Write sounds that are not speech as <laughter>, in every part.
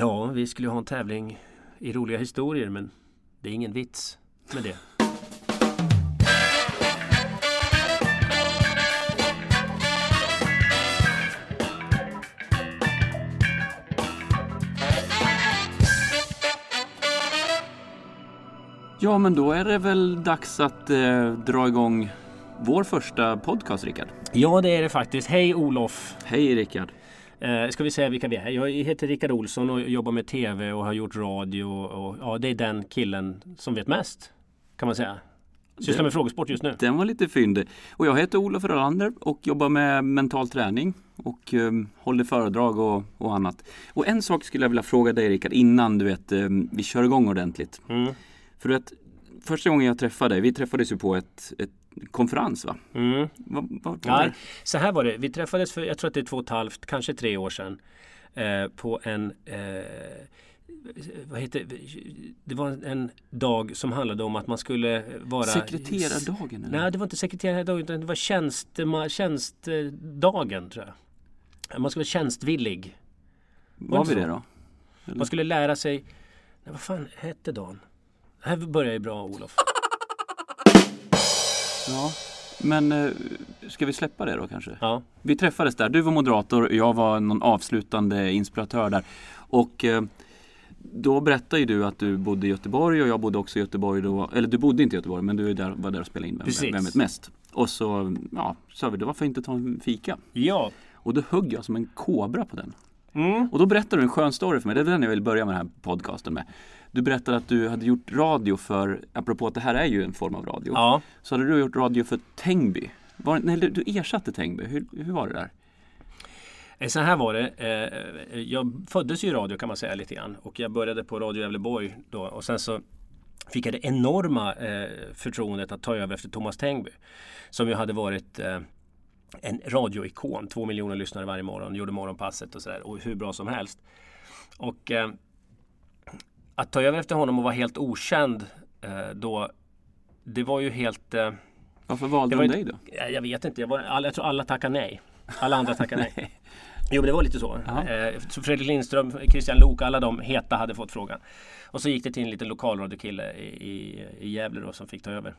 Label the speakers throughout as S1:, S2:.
S1: Ja, vi skulle ju ha en tävling i roliga historier men det är ingen vits med det.
S2: Ja, men då är det väl dags att eh, dra igång vår första podcast, Rickard.
S1: Ja, det är det faktiskt. Hej Olof!
S2: Hej Rickard!
S1: Eh, ska vi säga vilka vi är? Jag heter Rickard Olsson och jobbar med TV och har gjort radio. Och, ja, det är den killen som vet mest. Kan man säga. Sysslar med frågesport just nu.
S2: Den var lite fyndig. Och jag heter Olof Rölander och jobbar med mental träning och eh, håller föredrag och, och, annat. Och en sak skulle jag vilja fråga dig Rickard innan du vet eh, vi kör igång ordentligt.
S1: Mm.
S2: För vet, första gången jag träffade dig, vi träffades ju på ett, ett konferens va?
S1: Mm.
S2: Va, va,
S1: Nej, så här var det. Vi träffades för, jag tror att det är två och ett halvt, kanske tre år sedan. Eh, på en eh, vad heter, det var en dag som handlade om att man skulle vara
S2: Sekreterardagen? Eller?
S1: Nej, det var inte sekreterardagen utan det var tjänstema, tjänstdagen tror jag. Man skulle vara tjänstvillig.
S2: Var, var vi det då?
S1: Eller? Man skulle lära sig, nej, vad fan hette dagen? Det här börjar ju bra Olof.
S2: Ja, men eh, ska vi släppa det då kanske?
S1: Ja.
S2: Vi träffades där. Du var moderator, jag var någon avslutande inspiratör där. Och eh, då berättade ju du att du bodde i Göteborg och jag bodde också i Göteborg då. Eller du bodde inte i Göteborg men du där, var där och spelade in Vem, vem vet mest? Och så ja, sa vi, varför inte ta en fika?
S1: Ja.
S2: Och då högg jag som en kobra på den.
S1: Mm.
S2: Och då berättade du en skön story för mig. Det är den jag vill börja med den här podcasten med. Du berättade att du hade gjort radio för, apropå att det här är ju en form av radio.
S1: Ja.
S2: Så hade du gjort radio för Tängby. Var, nej, du ersatte Tängby. Hur, hur var det där?
S1: Eh, så här var det. Eh, jag föddes ju i radio kan man säga lite grann. Och jag började på Radio Gävleborg då. Och sen så fick jag det enorma eh, förtroendet att ta över efter Thomas Tängby. Som ju hade varit en radioikon. Två miljoner lyssnare varje morgon. Gjorde morgonpasset och sådär. Och hur bra som helst. Och att ta över efter honom och vara helt okänd då. Det var ju helt
S2: varför valde de dig då?
S1: Jag vet inte. Jag, var, jag tror alla tackade nej. Alla andra tackade nej. <laughs> Jo, men det var lite så. Eh, Fredrik Lindström, Christian Lok, alla de heta hade fått frågan. Och så gick det till en liten lokalradiokille i, i, i Gävle då, som fick ta över.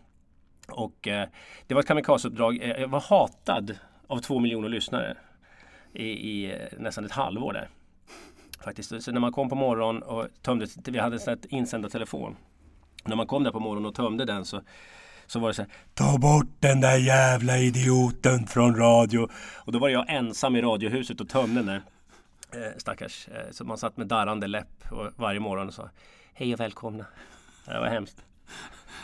S1: Och eh, det var ett kamikazeuppdrag. Eh, jag var hatad av två miljoner lyssnare i, i nästan ett halvår där. Faktiskt. Så när man kom på morgonen och tömde, vi hade en insändartelefon. När man kom där på morgonen och tömde den så så var det så här, Ta bort den där jävla idioten från radio. Och då var jag ensam i radiohuset och tömde den där. Eh, stackars. Eh, så man satt med darrande läpp varje morgon och sa Hej och välkomna. Det var hemskt.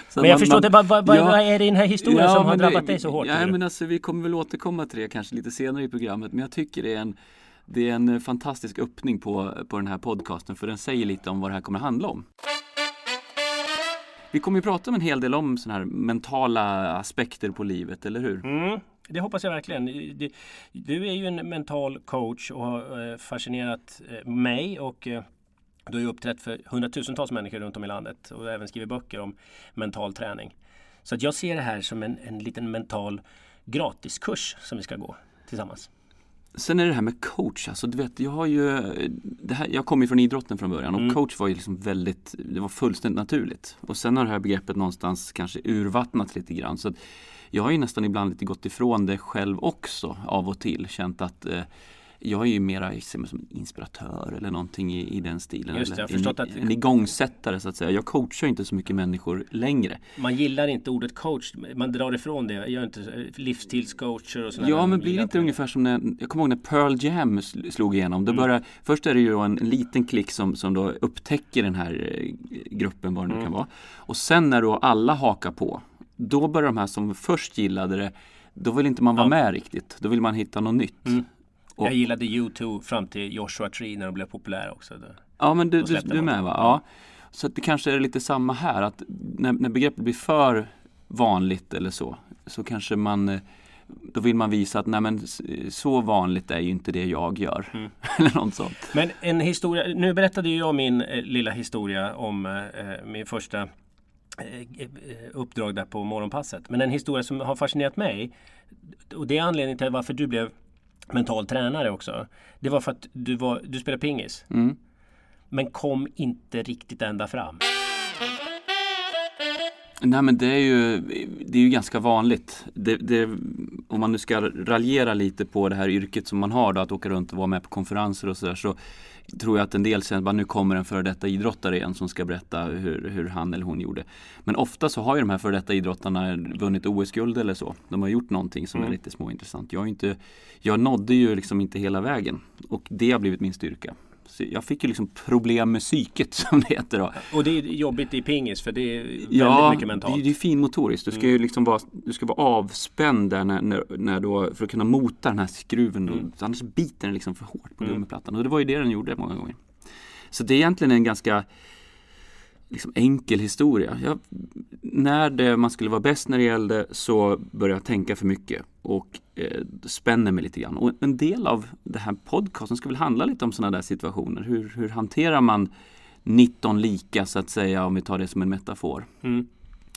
S1: Så men jag man, förstår inte, vad, vad, ja, vad, är det i den här historien ja, som har drabbat det, dig så hårt?
S2: Ja, men alltså, vi kommer väl återkomma till det kanske lite senare i programmet. Men jag tycker det är en, det är en eh, fantastisk öppning på, på den här podcasten. För den säger lite om vad det här kommer handla om. Vi kommer ju prata en hel del om sådana här mentala aspekter på livet, eller hur?
S1: Mm, det hoppas jag verkligen. Du är ju en mental coach och har eh, fascinerat eh, mig och du har ju uppträtt för hundratusentals människor runt om i landet och även skrivit böcker om mental träning. Så att jag ser det här som en, en liten mental gratiskurs som vi ska gå tillsammans.
S2: Sen är det här med coach, alltså du vet jag har ju det här, Jag kommer ju från idrotten från början och mm. coach var ju liksom väldigt Det var fullständigt naturligt. Och sen har det här begreppet någonstans kanske urvattnats lite grann. Så jag har ju nästan ibland lite gått ifrån det själv också av och till. Känt att eh, jag är ju mera som inspiratör eller någonting i, i den stilen.
S1: Just det,
S2: en,
S1: att...
S2: en igångsättare så att säga. Jag coachar inte så mycket människor längre.
S1: Man gillar inte ordet coach. Man drar ifrån det. Jag gör inte eh, livsstilscoacher och sådana
S2: Ja, men blir det inte ungefär som när Jag kommer ihåg när Pearl Jam slog igenom. Då mm. började, först är det ju en, en liten klick som, som då upptäcker den här eh, gruppen, vad det nu mm. kan vara. Och sen när då alla hakar på, då börjar de här som först gillade det då vill inte man vara ja. med riktigt. Då vill man hitta något nytt. Mm.
S1: Och, jag gillade U2 fram till Joshua Tree när de blev populära också.
S2: Ja men du, du, du är med va? Ja. Så det kanske är lite samma här att när, när begreppet blir för vanligt eller så så kanske man eh, då vill man visa att nej men så vanligt är ju inte det jag gör. Mm. <laughs> Eller något sånt.
S1: Men en historia, nu berättade ju jag min eh, lilla historia om eh, min första eh, eh, uppdrag där på morgonpasset. Men en historia som har fascinerat mig och det är anledningen till varför du blev mental tränare också. Det var för att du, var, du spelade pingis.
S2: Mm.
S1: men kom inte riktigt ända fram.
S2: Nej men det är ju, det är ju ganska vanligt. Det, det, om man nu ska raljera lite på det här yrket som man har då, att åka runt och vara med på konferenser och sådär så tror jag att en del säger att nu kommer en före detta idrottare igen som ska berätta hur, hur han eller hon gjorde. Men ofta så har ju de här före detta idrottarna vunnit OS-guld eller så. De har gjort någonting som mm. är lite småintressant. Jag, inte, jag nådde ju liksom inte hela vägen och det har blivit min styrka jag fick ju liksom problem med psyket <laughs> som det heter då.
S1: Och det är jobbigt i pingis för det är väldigt ja, mycket mentalt.
S2: Ja, det är finmotoriskt. Du ska mm. ju liksom vara, du ska vara avspänd där när, när, när då, för att kunna mota den här skruven. Mm. Annars biter den liksom för hårt på mm. gummiplattan. Och det var ju det den gjorde många gånger. Så det är egentligen en ganska liksom enkel historia. Jag, när det, man skulle vara bäst när det gällde så började jag tänka för mycket och eh, spänner mig lite grann. Och en del av den här podcasten ska väl handla lite om sådana där situationer. Hur, hur hanterar man 19 lika så att säga om vi tar det som en metafor. Mm.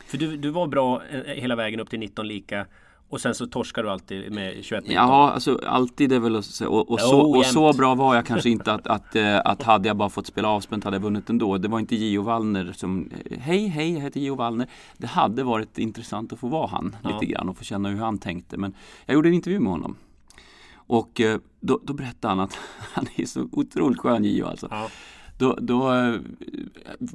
S1: För du, du var bra eh, hela vägen upp till 19 lika och sen så torskar du alltid med 21 19.
S2: Ja, alltså alltid är väl att säga. Och, och, så, och så bra var jag kanske inte att, att, <laughs> att, eh, att hade jag bara fått spela avspänt hade jag vunnit ändå. Det var inte Gio Wallner som Hej, hej, jag heter Gio Wallner. Det hade varit intressant att få vara han ja. lite grann och få känna hur han tänkte. Men jag gjorde en intervju med honom. Och eh, då, då berättade han att <laughs> han är så otroligt skön Gio alltså. Ja. Då, då eh,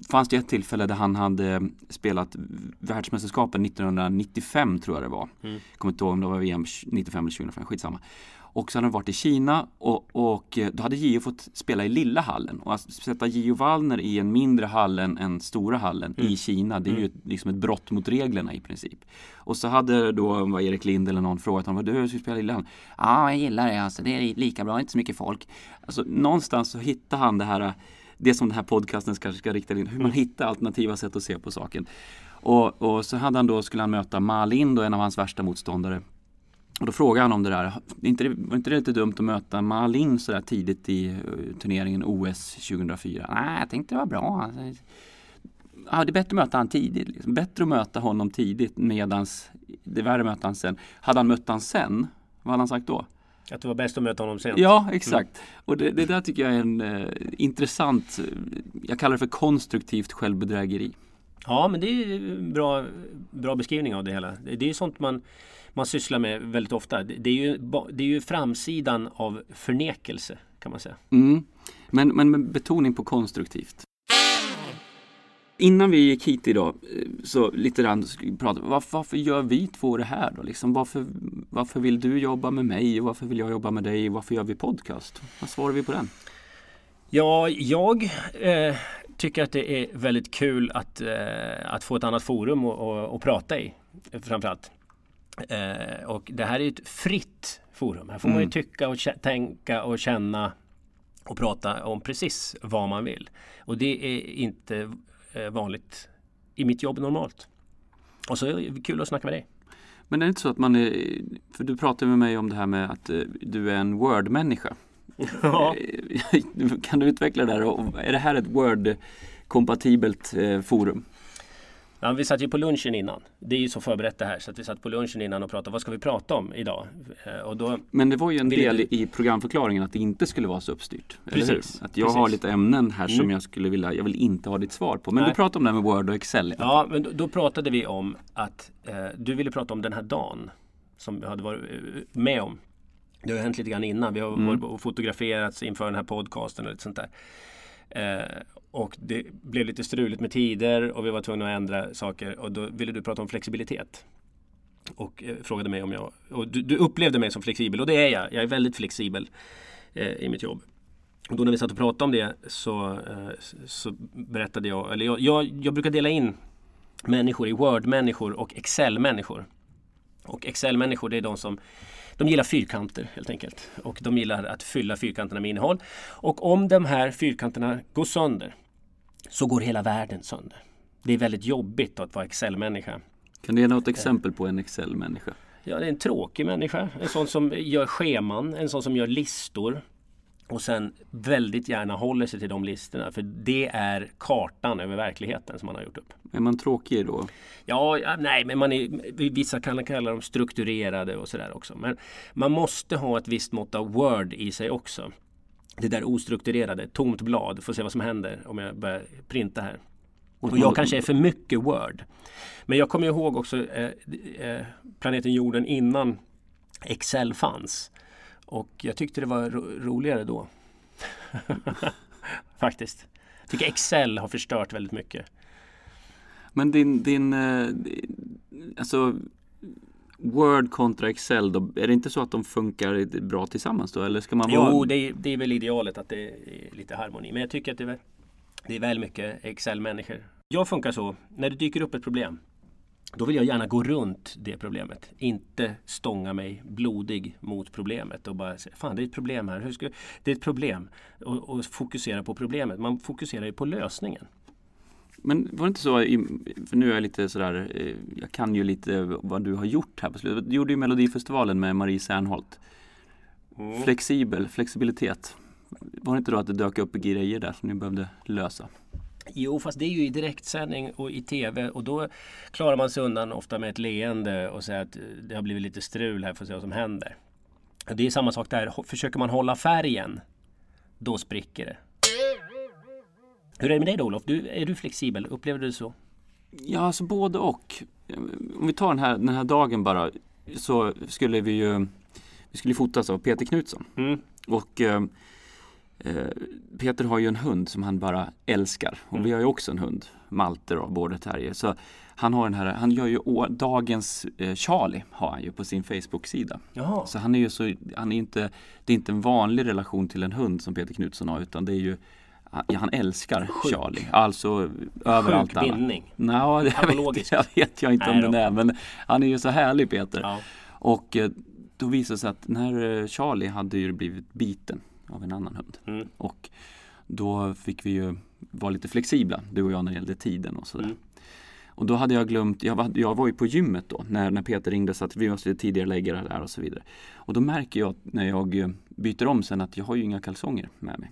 S2: fanns det ett tillfälle där han hade spelat världsmästerskapen 1995 tror jag det var. Mm. Kommer inte ihåg om det var VM 95 eller 2005, skitsamma. Och så hade han varit i Kina och, och då hade Gio fått spela i lilla hallen. Och att sätta Gio Wallner i en mindre hall än, stora hallen mm. i Kina, det är mm. ju liksom ett brott mot reglerna i princip. Och så hade då var Erik Lind eller någon frågat honom, du ska spela i lilla hallen? Ja, jag gillar det alltså, det är lika bra, inte så mycket folk. Alltså någonstans så hittade han det här det som den här podcasten kanske ska rikta in, hur man mm. hittar alternativa sätt att se på saken. Och, och så hade han då, skulle han möta Malin, då, en av hans värsta motståndare. Och då frågade han om det där, inte, var inte det lite dumt att möta Malin så där tidigt i uh, turneringen OS 2004? Nej, jag tänkte det var bra. Ja, det är bättre att möta honom tidigt. Liksom. Bättre att möta honom tidigt medans det är värre att möta honom sen. Hade han mött honom sen, vad hade han sagt då?
S1: Att det var bäst att möta honom sent.
S2: Ja, exakt. Mm. Och det, det, där tycker jag är en eh, intressant, jag kallar det för konstruktivt självbedrägeri.
S1: Ja, men det är en bra, bra beskrivning av det hela. Det är ju sånt man, man sysslar med väldigt ofta. Det är ju, det är ju framsidan av förnekelse kan man säga.
S2: Mm. Men, men med betoning på konstruktivt. Innan vi gick hit idag eh, så lite grann pratade varför, varför gör vi två det här då? Liksom, varför, varför vill du jobba med mig och varför vill jag jobba med dig? Varför gör vi podcast? Vad svarar vi på den?
S1: Ja, jag eh, tycker att det är väldigt kul att, eh, att få ett annat forum och, och, och prata i framförallt. Eh, och det här är ett fritt forum. Här får mm. man ju mm. tycka och tänka och känna och prata om precis vad man vill. Och det är inte vanligt i mitt jobb normalt. Och så är det kul att snacka med dig.
S2: Men är det inte så att man är, för du pratade med mig om det här med att eh, du är en Word-människa. <laughs> Ja. <laughs> kan du utveckla det där? Är det här ett Word-kompatibelt eh, forum?
S1: Ja, vi satt ju på lunchen innan. Det är ju så förberett det här så att vi satt på lunchen innan och pratade. Vad ska vi prata om idag?
S2: Eh, och då Men det var ju en del du... i programförklaringen att det inte skulle vara så uppstyrt. Precis. Att jag Precis. har lite ämnen här mm. som jag skulle vilja, jag vill inte ha ditt svar på. Men Nej. du pratade om det här med Word och Excel.
S1: Ja, men då, då pratade vi om att eh, du ville prata om den här dagen som vi hade varit eh, med om. Det har hänt lite grann innan. Vi har mm. fotograferats inför den här podcasten och lite sånt där. Eh, och det blev lite struligt med tider och vi var tvungna att ändra saker och då ville du prata om flexibilitet. Och eh, frågade mig om jag... Och du, du, upplevde mig som flexibel och det är jag. Jag är väldigt flexibel eh, i mitt jobb. Och då när vi satt och pratade om det så, eh, så berättade jag, eller jag, jag, jag brukar dela in människor i Word-människor och Excel-människor. Och Excel-människor det är de som de gillar fyrkanter helt enkelt. Och de gillar att fylla fyrkanterna med innehåll. Och om de här fyrkanterna går sönder så går hela världen sönder. Det är väldigt jobbigt att vara Excel-människa.
S2: Kan du ge något exempel på en Excel-människa?
S1: Ja, det är en tråkig människa. En sån som gör scheman, en sån som gör listor. Och sen väldigt gärna håller sig till de listorna. För det är kartan över verkligheten som man har gjort upp.
S2: Är man tråkig då?
S1: Ja, nej, men man är, vissa kan kalla dem strukturerade och sådär också. Men man måste ha ett visst mått av Word i sig också. Det där ostrukturerade, tomt blad. Får se vad som händer om jag börjar printa här. Och jag kanske är för mycket Word. Men jag kommer ihåg också eh, eh, planeten jorden innan Excel fanns. Och jag tyckte det var ro roligare då. <laughs> Faktiskt. Jag tycker Excel har förstört väldigt mycket.
S2: Men din, din eh, alltså Word kontra Excel då, är det inte så att de funkar bra tillsammans då? Eller ska man
S1: jo, vara... det, är, det är väl idealet att det är lite harmoni. Men jag tycker att det är, det är väl mycket Excel-människor. Jag funkar så, när det dyker upp ett problem då vill jag gärna gå runt det problemet. Inte stånga mig blodig mot problemet och bara säga Fan det är ett problem här. Hur ska, det är ett problem. Och, och fokusera på problemet. Man fokuserar ju på lösningen.
S2: Men var det inte så, för nu är jag lite sådär, eh, jag kan ju lite vad du har gjort här på slutet. Du gjorde ju Melodifestivalen med Marie Serneholt. Mm. Flexibel, flexibilitet. Var det inte då att det dök upp grejer där som ni behövde lösa?
S1: Jo, fast det är ju i direktsändning och i tv och då klarar man sig undan ofta med ett leende och säga att det har blivit lite strul här, får se vad som händer. Det är samma sak där. Försöker man hålla färgen, då spricker det. Hur är det med dig då Olof? Du, är du flexibel? Upplever du det så?
S2: Ja, alltså både och. Om vi tar den här, den här dagen bara så skulle vi ju vi skulle fotas av Peter Knutsson. Mm. Och eh, Eh, Peter har ju en hund som han bara älskar och mm. vi har ju också en hund, Malte då, border terrier. Så han har den här, han gör ju dagens eh, Charlie har han ju på sin Facebook-sida. Så han är ju så, han är inte, det är inte en vanlig relation till en hund som Peter Knutsson har utan det är ju han älskar Sjuk. Charlie. Alltså överallt.
S1: Sjuk bindning.
S2: Nå, det vet, jag vet jag inte Nej, om den är men han är ju så härlig Peter. Ja. Och eh, då visade det sig att när Charlie hade ju blivit biten av en annan hund. Mm. Och då fick vi ju vara lite flexibla, du och jag, när det gällde tiden och sådär. Mm. Och då hade jag glömt, jag var, jag var ju på gymmet då när, när Peter ringde så att vi måste tidigare lägga det där och så vidare. Och då märker jag när jag eh, byter om sen att jag har ju inga kalsonger med mig.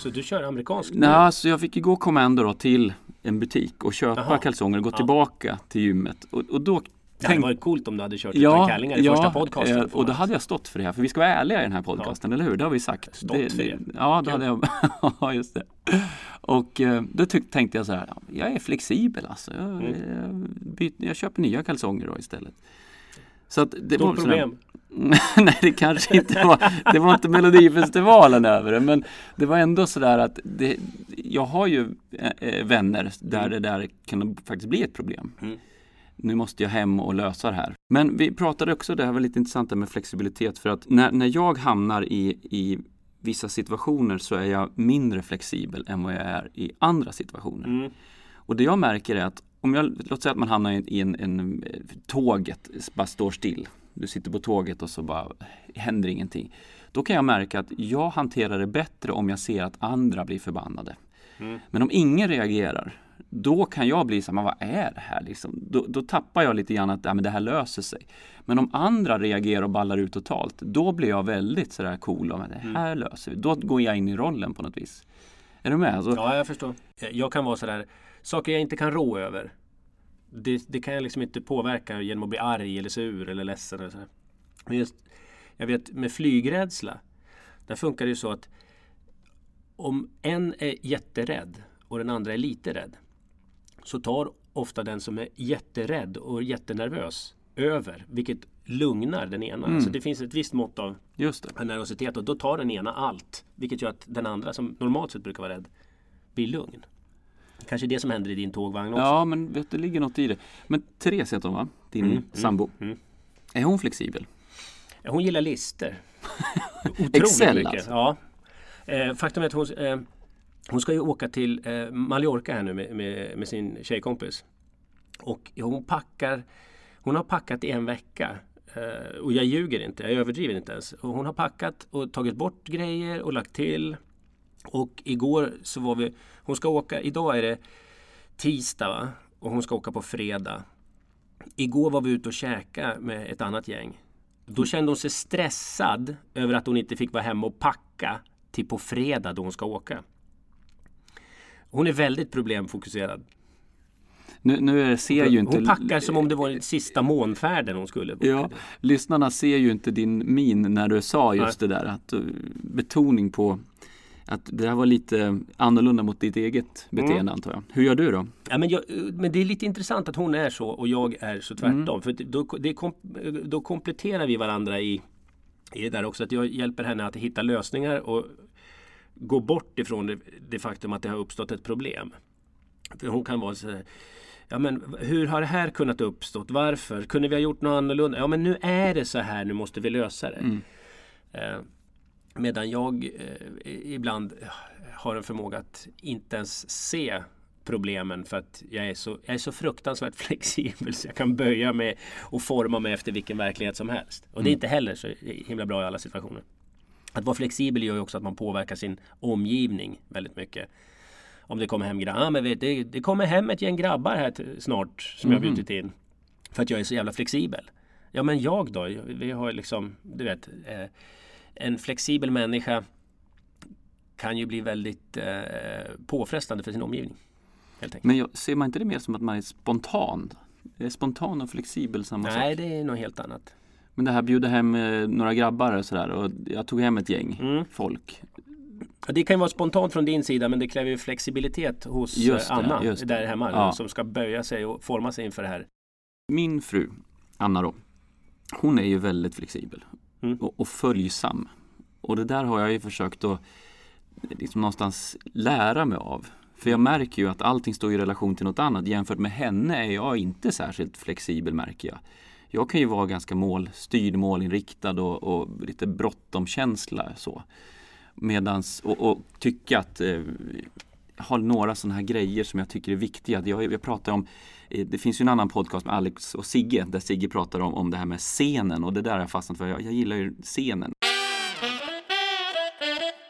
S1: Så du kör amerikansk?
S2: Nej, alltså jag fick ju gå kommando då till en butik och köpa Aha. kalsonger och gå ja. tillbaka till gymmet. Och, och då
S1: det hade varit coolt om du hade kört ja, kallingar i ja, första podcasten.
S2: Ja, och då hade jag stått för det här. För vi ska vara ärliga i den här podcasten, ja. eller hur? Det har vi sagt.
S1: Stått det, för det.
S2: Ja, då hade jag. <laughs> ja, just det. Och eh, då tänkte jag så här. Jag är flexibel alltså. Jag, mm. jag, byter, jag köper nya kalsonger då istället.
S1: Så att det Stort var problem. <laughs>
S2: Nej, det kanske inte var. Det var inte Melodifestivalen över det. Men det var ändå sådär att det, jag har ju äh, vänner där mm. det där kan faktiskt bli ett problem. Mm nu måste jag hem och lösa det här. Men vi pratade också, det här var lite intressant med flexibilitet för att när, när jag hamnar i, i vissa situationer så är jag mindre flexibel än vad jag är i andra situationer. Mm. Och det jag märker är att om jag, låt säga att man hamnar i en, en, tåget bara står still. Du sitter på tåget och så bara händer ingenting. Då kan jag märka att jag hanterar det bättre om jag ser att andra blir förbannade. Mm. Men om ingen reagerar då kan jag bli så här, vad är det här liksom? Då, då tappar jag lite grann att ja, men det här löser sig. Men om andra reagerar och ballar ut totalt, då blir jag väldigt sådär cool. Och, det här mm. löser vi. Då går jag in i rollen på något vis. Är du med? Alltså...
S1: Ja, jag förstår. Jag kan vara sådär, saker jag inte kan rå över. Det, det, kan jag liksom inte påverka genom att bli arg eller sur eller ledsen. Eller så. Men just, jag vet med flygrädsla, där funkar det ju så att om en är jätterädd och den andra är lite rädd så tar ofta den som är jätterädd och jättenervös över, vilket lugnar den ena. Mm. Så det finns ett visst mått av nervositet och då tar den ena allt. Vilket gör att den andra som normalt sett brukar vara rädd blir lugn. Kanske det som händer i din tågvagn också.
S2: Ja, men vet, det ligger något i det. Men Therese heter hon va? Din mm, mm sambo. Mm, är hon flexibel?
S1: Hon gillar lister. <laughs>
S2: Excel mycket. alltså?
S1: Ja. Eh, faktum är att hon eh, hon ska ju åka till eh, Mallorca här nu med, med, med, sin tjejkompis. Och hon packar Hon har packat i en vecka. Eh, och jag ljuger inte, jag överdriver inte ens. Och hon har packat och tagit bort grejer och lagt till. Och igår så var vi Hon ska åka, idag är det tisdag va? Och hon ska åka på fredag. Igår var vi ute och käka med ett annat gäng. Då kände hon sig stressad över att hon inte fick vara hemma och packa till på fredag då hon ska åka. Hon är väldigt problemfokuserad.
S2: Nu, nu ser ju inte...
S1: Hon packar som om det var sista månfärden hon skulle.
S2: Ja, lyssnarna ser ju inte din min när du sa just Nej. det där. Att, uh, betoning på att det här var lite annorlunda mot ditt eget beteende mm. antar jag. Hur gör du då?
S1: Ja, men, jag, men det är lite intressant att hon är så och jag är så tvärtom. Mm. För då, kom, då kompletterar vi varandra i, i det där också. Att jag hjälper henne att hitta lösningar och gå bort ifrån det, det faktum att det har uppstått ett problem. För hon kan vara så här, Ja men hur har det här kunnat uppstått? Varför? Kunde vi ha gjort något annorlunda? Ja men nu är det så här, nu måste vi lösa det. Mm. Eh, medan jag eh, ibland har en förmåga att inte ens se problemen för att jag är, så, jag är så fruktansvärt <laughs> flexibel så jag kan böja mig och forma mig efter vilken verklighet som helst. Och det är mm. inte heller så himla bra i alla situationer. Att vara flexibel gör ju också att man påverkar sin omgivning väldigt mycket. Om det kommer hem grabbar, ah, men vet, det, det kommer hem ett gäng grabbar här snart som mm. jag bjudit in. För att jag är så jävla flexibel. Ja men jag då? Vi har liksom, du vet, eh, en flexibel människa kan ju bli väldigt eh, påfrestande för sin omgivning.
S2: Men jag, ser man inte det mer som att man är spontan? Är spontan och flexibel samma
S1: Nej,
S2: sak?
S1: Nej, det är något helt annat.
S2: Men det här bjuda hem eh, några grabbar och sådär och jag tog hem ett gäng mm. folk.
S1: Det kan vara spontant från din sida men det kräver flexibilitet hos eh, just det, Anna just där hemma ja. som ska böja sig och forma sig inför det här.
S2: Min fru Anna då, hon är ju väldigt flexibel mm. och, och följsam. Och det där har jag ju försökt att liksom någonstans lära mig av. För jag märker ju att allting står i relation till något annat. Jämfört med henne är jag inte särskilt flexibel märker jag jag kan ju vara ganska målstyrd, målinriktad och, och lite bråttomkänsla. så. Medans, och, och tycka att eh, har några sådana här grejer som jag tycker är viktiga. Jag, jag pratar om, eh, det finns ju en annan podcast med Alex och Sigge där Sigge pratar om, om det här med scenen och det där har jag fastnat för. Jag, jag gillar ju scenen.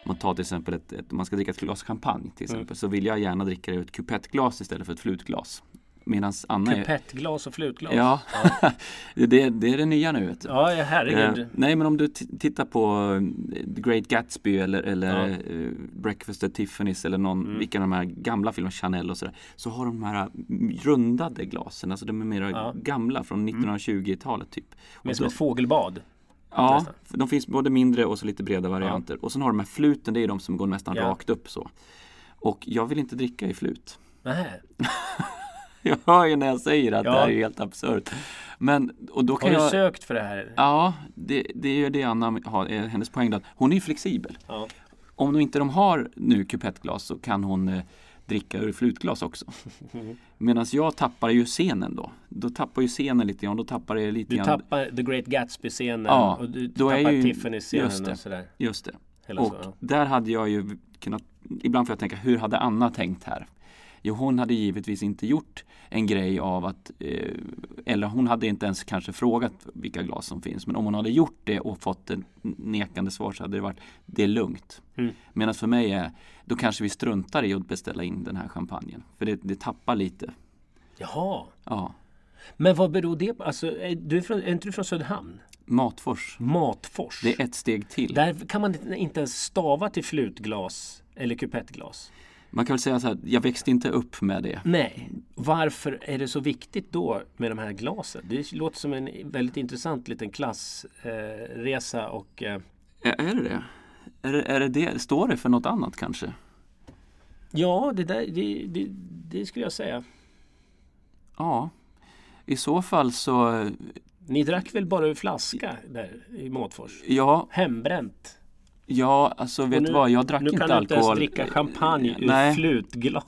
S2: Man tar till exempel ett, ett, man ska dricka ett glas champagne till exempel mm. så vill jag gärna dricka det ur ett kupettglas istället för ett flutglas.
S1: Medans Anna Kupettglas och flutglas.
S2: Ja, ja. <laughs> det, det, är det nya nu. Vet
S1: du. Ja, herregud. Eh,
S2: nej, men om du tittar på uh, The Great Gatsby eller, eller ja. uh, Breakfast at Tiffany's eller någon, mm. vilka de här gamla filmerna, Chanel och sådär. Så har de här rundade glasen, alltså de är mera ja. gamla från 1920-talet typ.
S1: Mer som ett fågelbad.
S2: Ja, de finns både mindre och så lite breda varianter. Och sen har de här fluten, det är de som går nästan rakt upp så. Och jag vill inte dricka i flut.
S1: Nej. <laughs> <laughs>
S2: jag hör ju när jag säger att ja. det här är helt absurt. Men, och då kan
S1: har du
S2: jag...
S1: sökt för det här?
S2: Ja, det, det är ju det Anna har, är hennes poäng. Att hon är flexibel. Ja. Om de inte de har nu kupettglas så kan hon eh, dricka ur flutglas också. <laughs> Medan jag tappar ju scenen då. Då tappar ju scenen lite grann. Då tappar det lite
S1: du
S2: grann.
S1: tappar The Great Gatsby-scenen ja, och du då tappar ju, Tiffany-scenen
S2: just det,
S1: och sådär.
S2: Just det. Hela och så, ja. där hade jag ju kunnat Ibland får jag tänka, hur hade Anna tänkt här? Jo, hon hade givetvis inte gjort en grej av att, eh, eller hon hade inte ens kanske frågat vilka glas som finns. Men om hon hade gjort det och fått ett nekande svar så hade det varit, det är lugnt. Mm. Medan för mig är, då kanske vi struntar i att beställa in den här champagnen. För det, det tappar lite.
S1: Jaha.
S2: Ja.
S1: Men vad beror det på? Alltså, är, du är, från, är inte du från Söderhamn?
S2: Matfors.
S1: Matfors.
S2: Det är ett steg till.
S1: Där kan man inte ens stava till flutglas eller kupettglas.
S2: Man kan väl säga så här, jag växte inte upp med det.
S1: Nej. Varför är det så viktigt då med de här glasen? Det låter som en väldigt intressant liten klassresa eh, och... Eh...
S2: Är det det? Är det, är det det? Står det för något annat kanske?
S1: Ja, det, där, det, det, det skulle jag säga.
S2: Ja, i så fall så...
S1: Ni drack väl bara ur flaska där i Matfors?
S2: Ja.
S1: Hembränt?
S2: Ja, alltså vet du vad, jag drack inte alkohol.
S1: Nu kan du inte ens dricka champagne ur Nej. flutglas.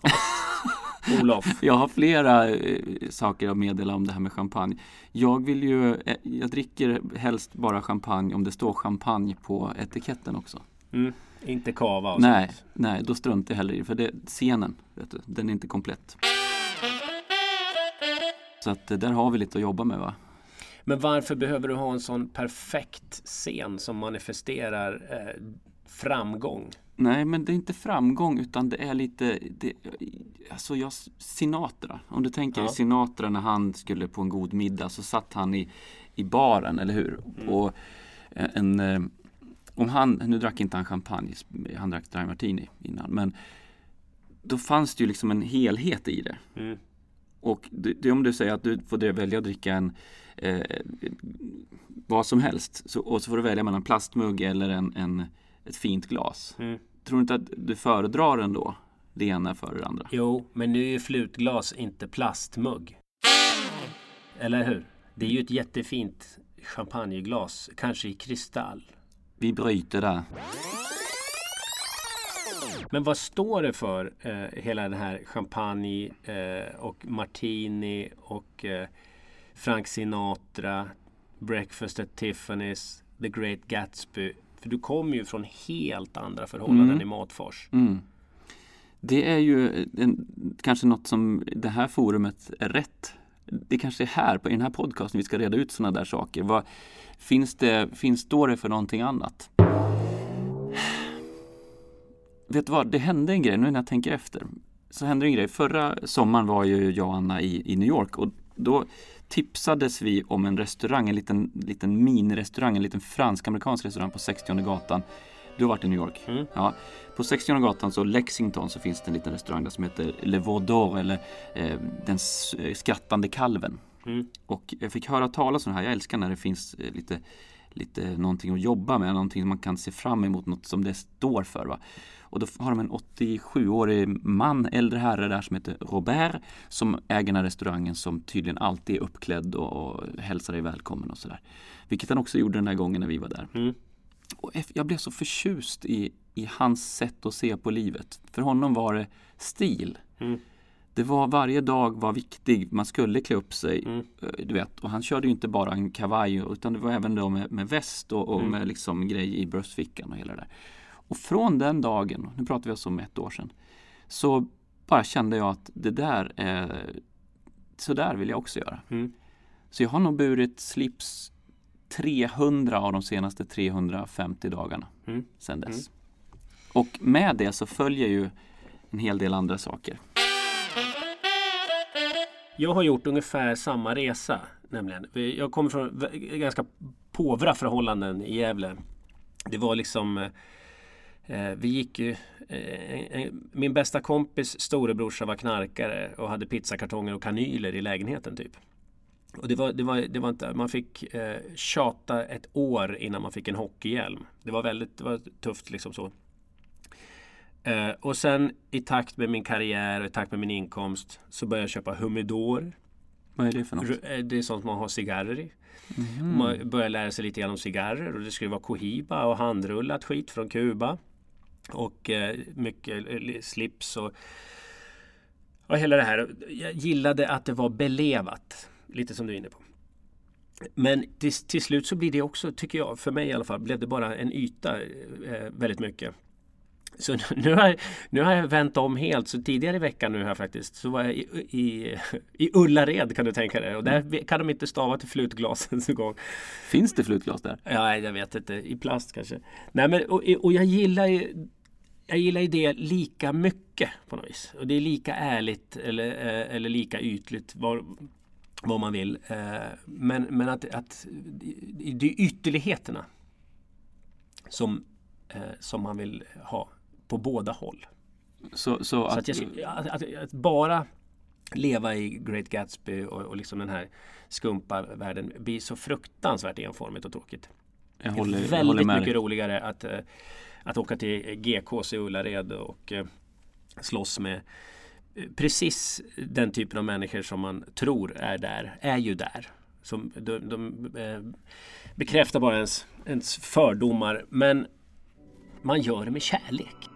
S1: <laughs> Olof.
S2: Jag har flera eh, saker att meddela om det här med champagne. Jag vill ju, eh, jag dricker helst bara champagne om det står champagne på etiketten också.
S1: Mm, inte kava och
S2: Nej,
S1: sånt.
S2: nej, då struntar jag heller i för det, scenen, vet du, den är inte komplett. Så att eh, där har vi lite att jobba med va.
S1: Men varför behöver du ha en sån perfekt scen som manifesterar eh, framgång?
S2: Nej, men det är inte framgång utan det är lite det, Alltså jag, Sinatra, om du tänker ja. Sinatra när han skulle på en god middag så satt han i, i baren, eller hur? Mm. Och eh, en, eh, om han, nu drack inte han champagne, han drack dry martini innan, men då fanns det ju liksom en helhet i det. Mm. Och det, det är om du säger att du får välja att dricka en eh, vad som helst så, och så får du välja mellan plastmugg eller en, en ett fint glas. Mm. Tror du inte att du föredrar ändå det ena före det andra?
S1: Jo, men nu är ju flutglas inte plastmugg. Eller hur? Det är ju ett jättefint champagneglas, kanske i kristall.
S2: Vi bryter där.
S1: Men vad står det för eh, hela den här champagne eh, och martini och eh, Frank Sinatra, Breakfast at Tiffany's, The Great Gatsby. För du kommer ju från helt andra förhållanden mm. i Matfors. Mm.
S2: Det är ju en, kanske något som det här forumet är rätt. Det kanske är här, på, i den här podcasten, vi ska reda ut sådana där saker. Vad, finns det, finns, står det för någonting annat? Vet du vad, det hände en grej nu när jag tänker efter. Så hände en grej. Förra sommaren var ju jag och Anna i, i New York och då tipsades vi om en restaurang, en liten, liten minirestaurang, en liten fransk-amerikansk restaurang på 60 gatan. Du har varit i New York? Mm. Ja. På 60 gatan, så Lexington, så finns det en liten restaurang där som heter Le Vaudor eller eh, Den eh, skrattande kalven. Mm. Och jag fick höra talas om det här. Jag älskar när det finns eh, lite lite någonting att jobba med, någonting man kan se fram emot, något som det står för. Va? Och då har de en 87-årig man, äldre herre där som heter Robert som äger den här restaurangen som tydligen alltid är uppklädd och, och hälsar dig välkommen och sådär. Vilket han också gjorde den här gången när vi var där. Mm. Och jag blev så förtjust i, i hans sätt att se på livet. För honom var det stil. Mm. Det var varje dag var viktig. Man skulle klä upp sig. Mm. Eh, du vet. Och han körde ju inte bara en kavaj utan det var även då med, med väst och, och mm. med liksom grej i bröstfickan och hela det där. Och från den dagen, nu pratar vi alltså om ett år sedan, så bara kände jag att det där är så där vill jag också göra. Mm. Så jag har nog burit slips 300 av de senaste 350 dagarna mm. sedan dess. Mm. Och med det så följer ju en hel del andra saker.
S1: Jag har gjort ungefär samma resa. Nämligen. Jag kommer från ganska påvra förhållanden i Gävle. Det var liksom eh, vi gick ju, eh, min bästa kompis storebrorsa var knarkare och hade pizzakartonger och kanyler i lägenheten typ. Och det var, det var, det var inte, man fick eh, tjata ett år innan man fick en hockeyhjälm. Det var väldigt det var tufft liksom så. Eh, och sen i takt med min karriär och i takt med min inkomst så började jag köpa humidor.
S2: Vad är det för något?
S1: Eh, det är sånt man har cigarrer i. Mm. Man började lära sig lite grann om cigarrer och det skulle vara Cohiba och handrullat skit från Kuba. Och eh, mycket slips och, och hela det här. Jag gillade att det var belevat. Lite som du är inne på. Men till, till slut så blir det också, tycker jag, för mig i alla fall, blev det bara en yta eh, väldigt mycket. Så nu har, nu har jag vänt om helt. Så tidigare i veckan nu här faktiskt så var jag i, i, i Ullared kan du tänka dig. Och där kan de inte stava till flutglasen så gång.
S2: Finns det flutglas där?
S1: Ja, jag vet inte. I plast kanske. Nej, men, och, och jag gillar ju jag gillar ju det lika mycket på något vis. Och det är lika ärligt eller, eh, eller lika ytligt vad, vad man vill. Eh, men, men att, att det är ytterligheterna som, eh, som man vill ha på båda håll. Så, så, så att, att, jag, att, att, att, bara leva i Great Gatsby och, och liksom den här skumpa världen blir så fruktansvärt enformigt och tråkigt. Jag håller, det är väldigt jag mycket roligare att, eh, att åka till GKs i Ullared och eh, slåss med eh, precis den typen av människor som man tror är där, är ju där. Som, de, de bekräftar bara ens, ens fördomar men man gör det med kärlek.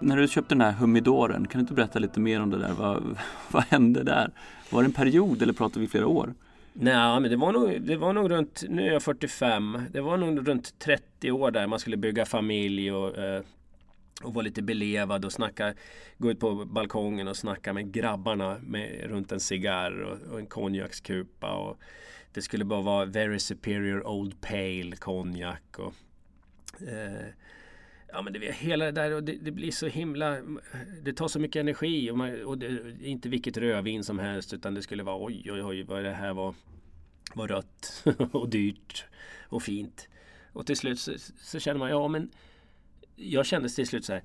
S2: När du köpte den här humidoren, kan du inte berätta lite mer om det där? Vad, <laughs> vad hände där? Var det en period eller pratar vi flera år?
S1: Nej, men det var, nog, det var nog runt, nu är jag 45, det var nog runt 30 år där man skulle bygga familj och, eh, och vara lite belevad och snacka, gå ut på balkongen och snacka med grabbarna med, runt en cigarr och, och en konjakskupa. Och det skulle bara vara very superior old pale konjak. Och, eh, Ja men det, hela det där och det, det, blir så himla Det tar så mycket energi och, man, och det är inte vilket rödvin som helst utan det skulle vara oj oj oj vad det här var Var rött <laughs> och dyrt och fint Och till slut så, så känner man ja men Jag kände till slut så här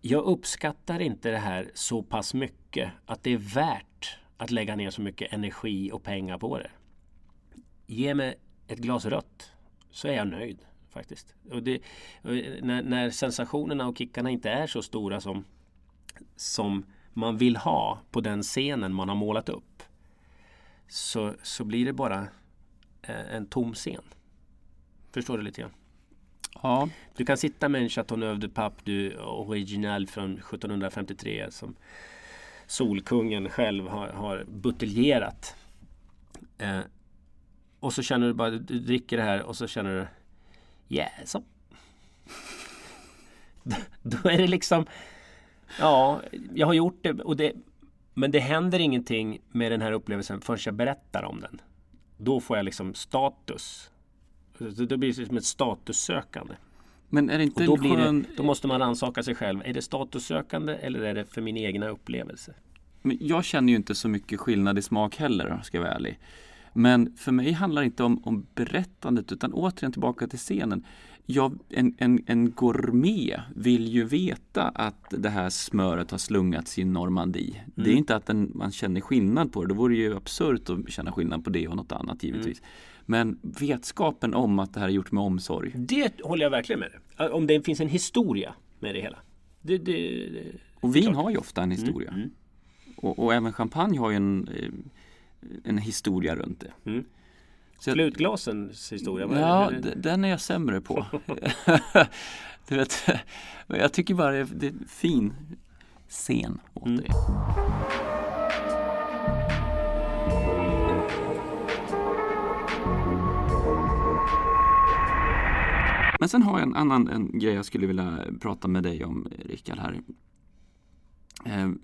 S1: jag uppskattar inte det här så pass mycket att det är värt att lägga ner så mycket energi och pengar på det. Ge mig ett glas rött så är jag nöjd faktiskt. Och det, och när, när, sensationerna och kickarna inte är så stora som, som man vill ha på den scenen man har målat upp så, så blir det bara eh, en tom scen. Förstår du lite grann?
S2: Ja.
S1: Du kan sitta med en Chateauneuf de Pape du Original från 1753 som Solkungen själv har, har buteljerat. Eh, och så känner du bara, du dricker det här och så känner du Yes. Då är det liksom Ja, jag har gjort det, och det men det händer ingenting med den här upplevelsen förrän jag berättar om den. Då får jag liksom status. Det blir som ett statussökande.
S2: Men är det inte
S1: och då, blir det, då måste man rannsaka sig själv. Är det statussökande eller är det för min egna upplevelse?
S2: Men jag känner ju inte så mycket skillnad i smak heller, ska jag vara ärlig. Men för mig handlar det inte om, om berättandet utan återigen tillbaka till scenen. Jag, en, en, en gourmet vill ju veta att det här smöret har slungats i Normandie. Mm. Det är mm. inte att den, man känner skillnad på det. Då vore det ju absurt att känna skillnad på det och något annat givetvis. Mm. Men vetskapen om att det här är gjort med omsorg.
S1: Det håller jag verkligen med dig. Om det finns en historia med det hela. Det, det, det,
S2: och vin har ju ofta en historia. Mm. mm. Och, och, även champagne har ju en eh, en historia runt det. Mm.
S1: Flutglasens historia?
S2: Ja, den är jag sämre på. <laughs> <laughs> du vet, jag tycker bara det är en fin scen återigen. Mm. Men sen har jag en annan en grej jag skulle vilja prata med dig om, Rickard. Här.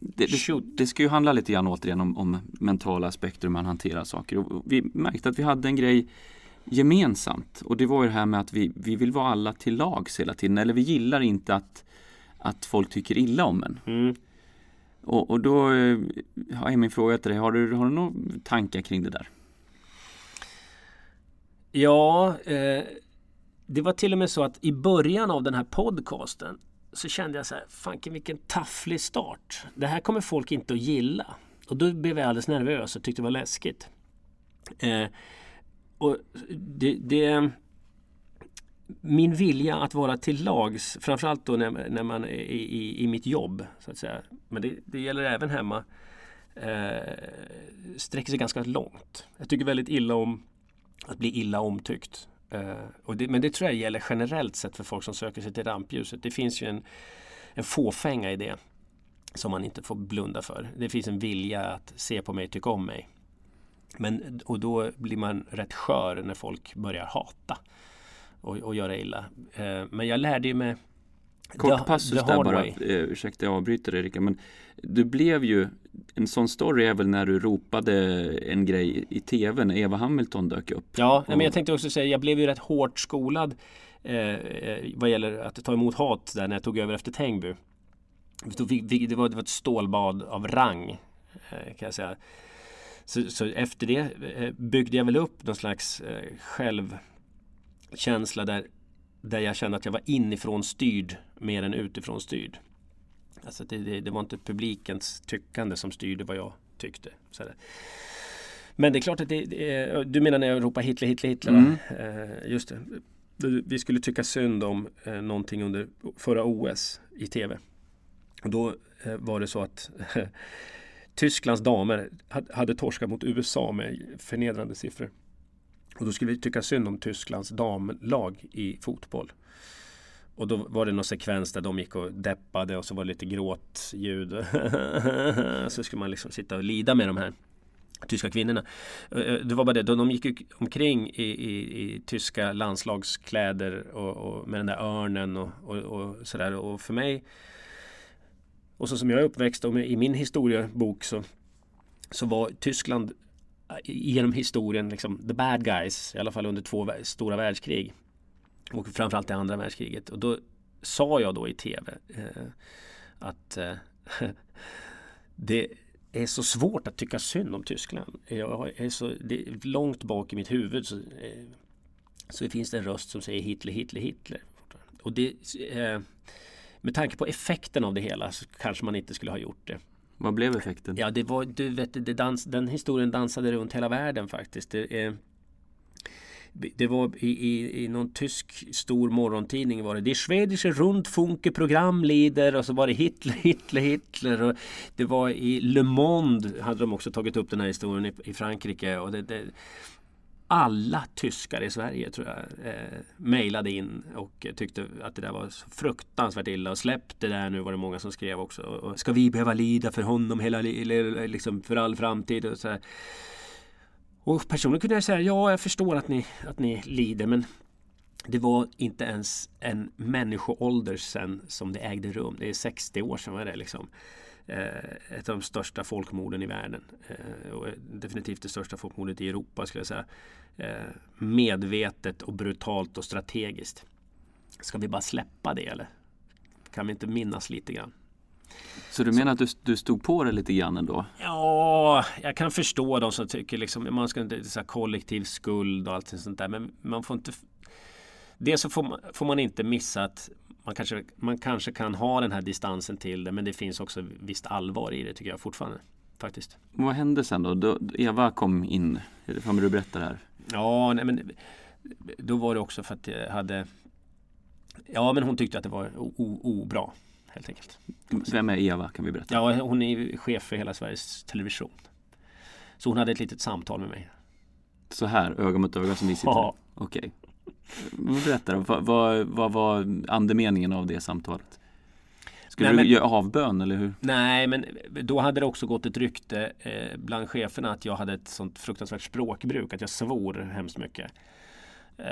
S2: Eh, det, det, det, ska ju handla lite grann återigen om, om mentala aspekter hur man hanterar saker. Och vi märkte att vi hade en grej gemensamt och det var ju det här med att vi, vi vill vara alla till lags hela tiden. Eller vi gillar inte att, att folk tycker illa om en. Mm. Och, och, då eh, har jag min fråga till dig. Har du, har du några tankar kring det där?
S1: Ja, eh, det var till och med så att i början av den här podcasten så kände jag så här, fanken vilken tafflig start. Det här kommer folk inte att gilla. Och då blev jag alldeles nervös och tyckte det var läskigt. Eh, och det, det, min vilja att vara till lags, framförallt då när, när man är i, i, mitt jobb, så att säga. men det, det gäller även hemma, eh, sträcker sig ganska långt. Jag tycker väldigt illa om att bli illa omtyckt. Uh, det, men det tror jag gäller generellt sett för folk som söker sig till rampljuset. Det finns ju en, en fåfänga i det som man inte får blunda för. Det finns en vilja att se på mig och tycka om mig. Men, och då blir man rätt skör när folk börjar hata och, och göra illa. Uh, men jag lärde ju mig
S2: Kort passus där bara, uh, ursäkta jag avbryter Erika, men du blev ju en sån story är väl när du ropade en grej i tv när Eva Hamilton dök upp.
S1: Ja, men jag tänkte också säga, jag blev ju rätt hårt skolad eh, vad gäller att ta emot hat där när jag tog över efter Tängby. Det var, det var ett stålbad av rang eh, kan jag säga. Så, så, efter det eh, byggde jag väl upp någon slags eh, självkänsla där, där jag kände att jag var inifrån styrd mer än utifrån styrd. Alltså det, det, det, var inte publikens tyckande som styrde vad jag tyckte. Men det är klart att det, det du menar när jag ropar Hitler, Hitler, Hitler? Mm. Eh, just det. Vi skulle tycka synd om eh, någonting under förra OS i tv. Och då eh, var det så att <laughs> Tysklands damer hade torskat mot USA med förnedrande siffror. Och då skulle vi tycka synd om Tysklands damlag i fotboll. Och då var det någon sekvens där de gick och deppade och så var det lite gråtljud. <laughs> så skulle man liksom sitta och lida med de här tyska kvinnorna. Eh, eh, det var bara det, de gick omkring i, i, i tyska landslagskläder och, och, med den där örnen och, och, och sådär. Och för mig och så som jag är uppväxt och i min historiebok så, så var Tyskland genom historien liksom the bad guys, i alla fall under två stora världskrig. Och framförallt i andra världskriget. Och då sa jag då i tv eh, att eh, <laughs> det är så svårt att tycka synd om Tyskland. Jag är så, det är långt bak i mitt huvud så, eh, så finns det en röst som säger Hitler, Hitler, Hitler. Och det, eh, med tanke på effekten av det hela så kanske man inte skulle ha gjort det.
S2: Vad blev effekten?
S1: Ja, det var, du vet, det dans, den historien dansade runt hela världen faktiskt. Det, eh, det var i, i, i någon tysk stor morgontidning var det Det schwedische Rundfunke-Programlieder och så var det Hitler, Hitler, Hitler. Och det var i Le Monde hade de också tagit upp den här historien i, i Frankrike. Och det, det, alla tyskar i Sverige tror jag eh, mejlade in och tyckte att det där var så fruktansvärt illa och släpp det där nu var det många som skrev också. Och, ska vi behöva lida för honom hela liksom för all framtid? Och, så här. och personligen kunde jag säga ja, jag förstår att ni, att ni lider men det var inte ens en människoålder sen som det ägde rum. Det är 60 år sedan var det liksom. Eh, ett av de största folkmorden i världen. Eh, och definitivt det största folkmordet i Europa skulle jag säga. Eh, medvetet och brutalt och strategiskt. Ska vi bara släppa det eller? Kan vi inte minnas lite grann?
S2: Så du menar att du, du stod på det lite grann ändå?
S1: Ja, jag kan förstå de som tycker liksom man ska inte så kollektiv skuld och allt sånt där. Men man får inte Dels så får man, får man inte missa att man kanske, man kanske kan ha den här distansen till det men det finns också visst allvar i det tycker jag fortfarande. Faktiskt.
S2: Vad hände sen då? då Eva kom in. Kan du berätta det här?
S1: Ja, nej, men då var det också för att jag hade Ja, men hon tyckte att det var obra helt enkelt.
S2: Vem är Eva? Kan vi berätta?
S1: Ja, hon är chef för hela Sveriges Television. Så hon hade ett litet samtal med mig.
S2: Så här, öga mot öga som vi sitter? Ja. Okej. Okay. Berätta då, vad, vad, var andemeningen av det samtalet? Skulle Nej, du göra avbön eller hur?
S1: Nej, men då hade det också gått ett rykte eh, bland cheferna att jag hade ett sånt fruktansvärt språkbruk, att jag svor hemskt mycket. Eh,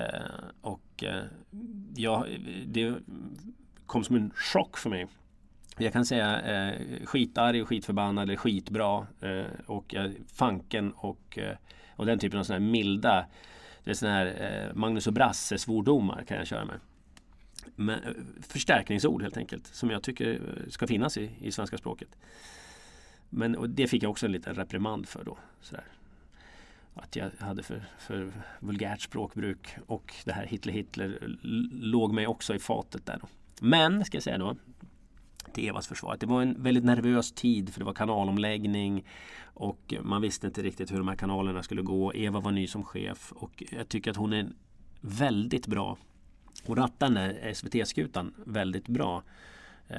S1: och eh, ja, det kom som en chock för mig. Jag kan säga eh, skitarg skitförbannad eller skitbra eh, och eh, fanken och, eh, och den typen av sådana här milda det är sådana här eh, Magnus och Brasse svordomar kan jag köra med Men, eh, förstärkningsord helt enkelt som jag tycker eh, ska finnas i, i svenska språket. Men och det fick jag också en liten reprimand för då. Sådär. Att jag hade för, för vulgärt språkbruk och det här Hitler Hitler eh, låg mig också i fatet där. Då. Men, ska jag säga då, till Evas försvar, det var en väldigt nervös tid för det var kanalomläggning och man visste inte riktigt hur de här kanalerna skulle gå. Eva var ny som chef och jag tycker att hon är väldigt bra och rattar den där SVT-skutan väldigt bra. Eh,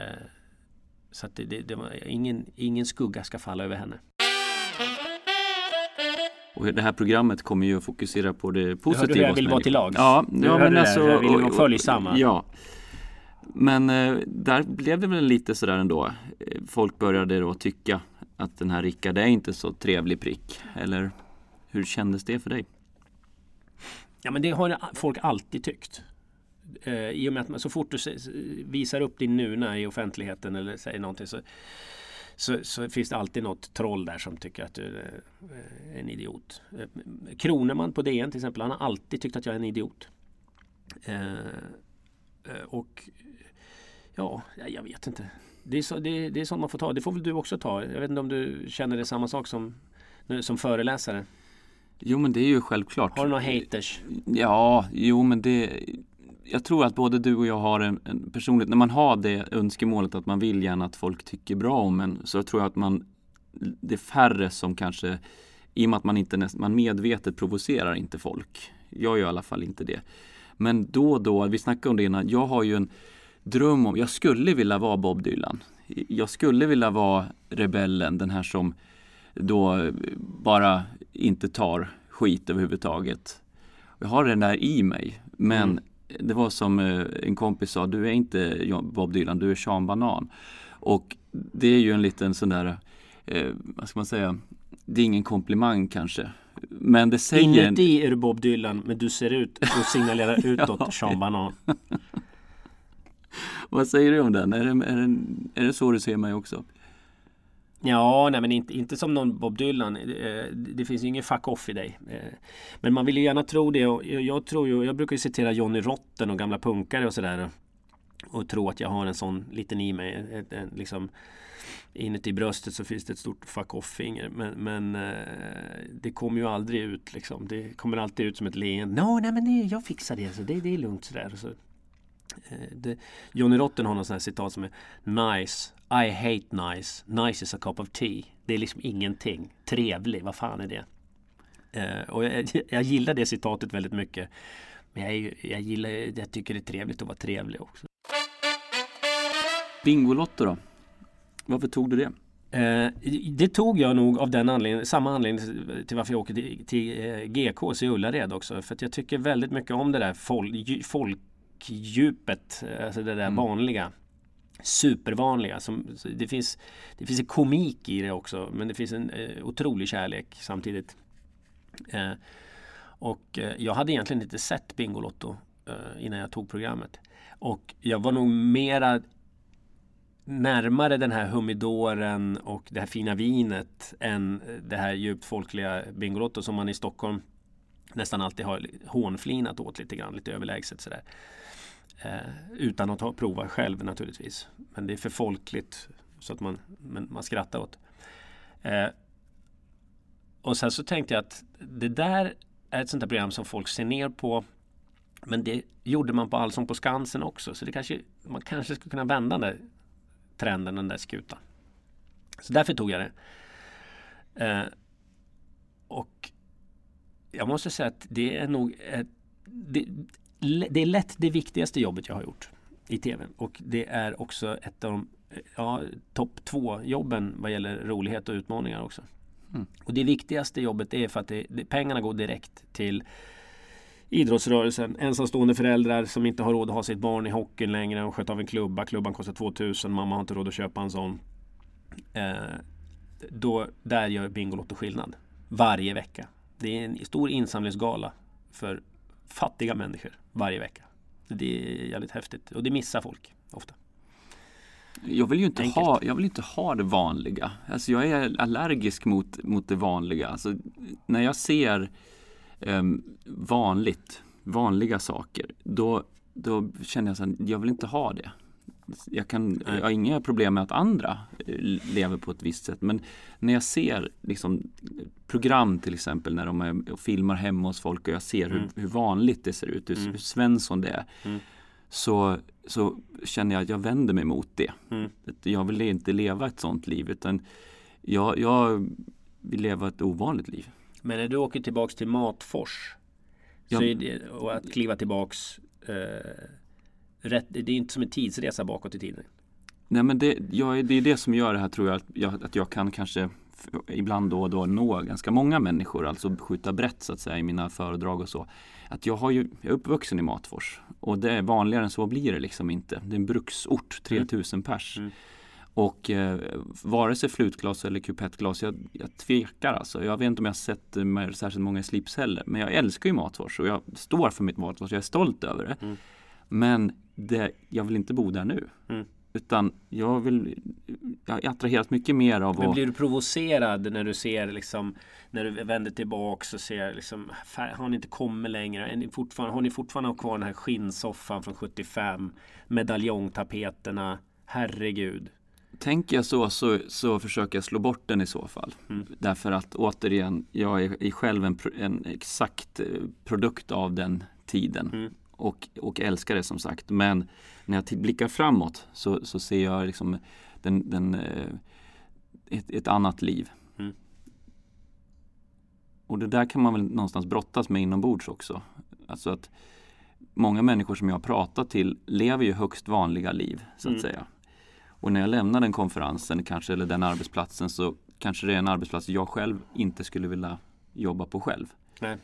S1: så det, det, det var, ingen, ingen skugga ska falla över henne.
S2: Och det här programmet kommer ju att fokusera på det positiva. Du hörde
S1: jag vill vara till lags?
S2: Ja, ja men alltså.
S1: Jag vill vara följsamma.
S2: Ja. Men eh, där blev det väl lite sådär ändå. Eh, folk började då tycka att den här Rickard är inte så trevlig prick. Eller hur kändes det för dig?
S1: Ja men det har folk alltid tyckt eh, i och med att man, så fort du visar upp din nuna i offentligheten eller säger någonting så, så, så, finns det alltid något troll där som tycker att du eh, är en idiot. Eh, Kroneman på DN till exempel, han har alltid tyckt att jag är en idiot. Eh, eh och ja, jag vet inte. Det är, så, det, det är sånt man får ta. Det får väl du också ta. Jag vet inte om du känner det samma sak som, som föreläsare?
S2: Jo men det är ju självklart.
S1: Har du några haters?
S2: Ja, jo men det jag tror att både du och jag har en, en personligt, när man har det önskemålet att man vill gärna att folk tycker bra om en, så tror jag att man, det är färre som kanske, i och med att man inte, man medvetet provocerar inte folk. Jag gör i alla fall inte det. Men då och då, vi snackade om det innan, jag har ju en dröm om, jag skulle vilja vara Bob Dylan. Jag skulle vilja vara rebellen, den här som då bara inte tar skit överhuvudtaget. Jag har den där i mig. Men mm det var som eh, en kompis sa, du är inte Bob Dylan, du är Sean Banan. Och det är ju en liten sån där, eh, vad ska man säga, det är ingen komplimang kanske. Men det säger...
S1: Inuti är du Bob Dylan men du ser ut och signalerar utåt <laughs> ja. Sean Banan. <laughs>
S2: vad säger du om den? Är det, är, det, är det så du ser mig också?
S1: Ja, nej men inte, inte som någon Bob Dylan. Eh, det finns ju ingen fuck off i dig. Eh, men man vill ju gärna tro det. Och jag, tror ju, jag brukar ju citera Johnny Rotten och gamla punkare och sådär. Och tro att jag har en sån liten i mig. Ett, ett, liksom, inuti bröstet så finns det ett stort fuck off-finger. Men, men eh, det kommer ju aldrig ut liksom. Det kommer alltid ut som ett leende. No, nej men det, jag fixar det. Så det, det är lugnt sådär. Så det, Johnny Rotten har något sånt här citat som är Nice, I hate nice, nice is a cup of tea. Det är liksom ingenting. Trevlig, vad fan är det? Eh, och jag, <laughs> jag, gillar det citatet väldigt mycket. Men jag, jag, gillar, jag tycker det är trevligt att vara trevlig också.
S2: Bingolotto då? Varför tog du det?
S1: Eh, det tog jag nog av den anledningen, samma anledning till varför jag åker till, till eh, GKs i Ullared också. För att jag tycker väldigt mycket om det där folk, folkdjupet, alltså det där mm. vanliga. Supervanliga. Som, det, finns, det finns en komik i det också men det finns en eh, otrolig kärlek samtidigt. Eh, och eh, jag hade egentligen inte sett Bingolotto eh, innan jag tog programmet. Och jag var nog mera närmare den här humidoren och det här fina vinet än det här djupt folkliga Bingolotto som man i Stockholm nästan alltid har hånflinat åt lite grann, lite överlägset sådär. Eh, utan att ta, prova själv naturligtvis. Men det är för folkligt så att man, men man skrattar åt. Eh, och sen så tänkte jag att det där är ett sånt där program som folk ser ner på. Men det gjorde man på Allsång på Skansen också. Så det kanske, man kanske skulle kunna vända den där trenden, den där skutan. Så därför tog jag det. Eh, och jag måste säga att det är nog ett, det, det, är lätt det viktigaste jobbet jag har gjort i tv. Och det är också ett av de ja, topp två jobben vad gäller rolighet och utmaningar också. Mm. Och det viktigaste jobbet är för att det, det, pengarna går direkt till idrottsrörelsen. Ensamstående föräldrar som inte har råd att ha sitt barn i hockeyn längre och sköta av en klubba. Klubban kostar 2000, mamma har inte råd att köpa en sån. Eh, då, där gör Bingolotto skillnad. Varje vecka. Det är en stor insamlingsgala för fattiga människor varje vecka. Det är jävligt häftigt och det missar folk ofta.
S2: Jag vill ju inte, ha, jag vill inte ha det vanliga. Alltså jag är allergisk mot, mot det vanliga. Alltså när jag ser um, vanligt, vanliga saker, då, då känner jag att jag vill inte ha det. Jag, kan, jag har inga problem med att andra eh, lever på ett visst sätt. Men när jag ser liksom, program till exempel när de är filmar hemma hos folk och jag ser mm. hur, hur, vanligt det ser ut, hur, mm. hur Svensson det är. Mm. Så, så känner jag att jag vänder mig mot det. Mm. Jag vill inte leva ett sånt liv utan jag, jag vill leva ett ovanligt liv.
S1: Men när du åker tillbaks till Matfors ja. så är det, och att kliva tillbaks eh, rätt, det är inte som en tidsresa bakåt i tiden.
S2: Nej men det, jag, det är det som gör det här tror jag att, jag att jag kan kanske ibland då och då nå ganska många människor, alltså skjuta brett så att säga i mina föredrag och så. Att jag, har ju, jag är uppvuxen i Matfors och det är vanligare än så blir det liksom inte. Det är en bruksort, 3000 mm. pers. Mm. Och eh, vare sig flutglas eller kupettglas, jag, jag tvekar alltså. Jag vet inte om jag sett med särskilt många i slips heller. Men jag älskar ju Matfors och jag står för mitt Matfors. Jag är stolt över det. Mm. Men det, jag vill inte bo där nu. Mm. Utan jag vill Jag attraheras mycket mer av
S1: Men blir du provocerad när du ser liksom När du vänder tillbaks och ser liksom Har ni inte kommit längre? Är ni fortfarande, har ni fortfarande kvar den här skinnsoffan från 75? Medaljongtapeterna Herregud
S2: Tänker jag så, så, så försöker jag slå bort den i så fall. Mm. Därför att återigen, jag är själv en, en exakt eh, produkt av den tiden. Mm och, och älskar det som sagt. Men när jag blickar framåt så, så ser jag liksom den, den, eh, ett, ett annat liv. Mm. Och det där kan man väl någonstans brottas med inombords också. Alltså att många människor som jag har pratat till lever ju högst vanliga liv så att mm. säga. Och när jag lämnar den konferensen kanske eller den arbetsplatsen så kanske det är en arbetsplats jag själv inte skulle vilja jobba på själv. Nej.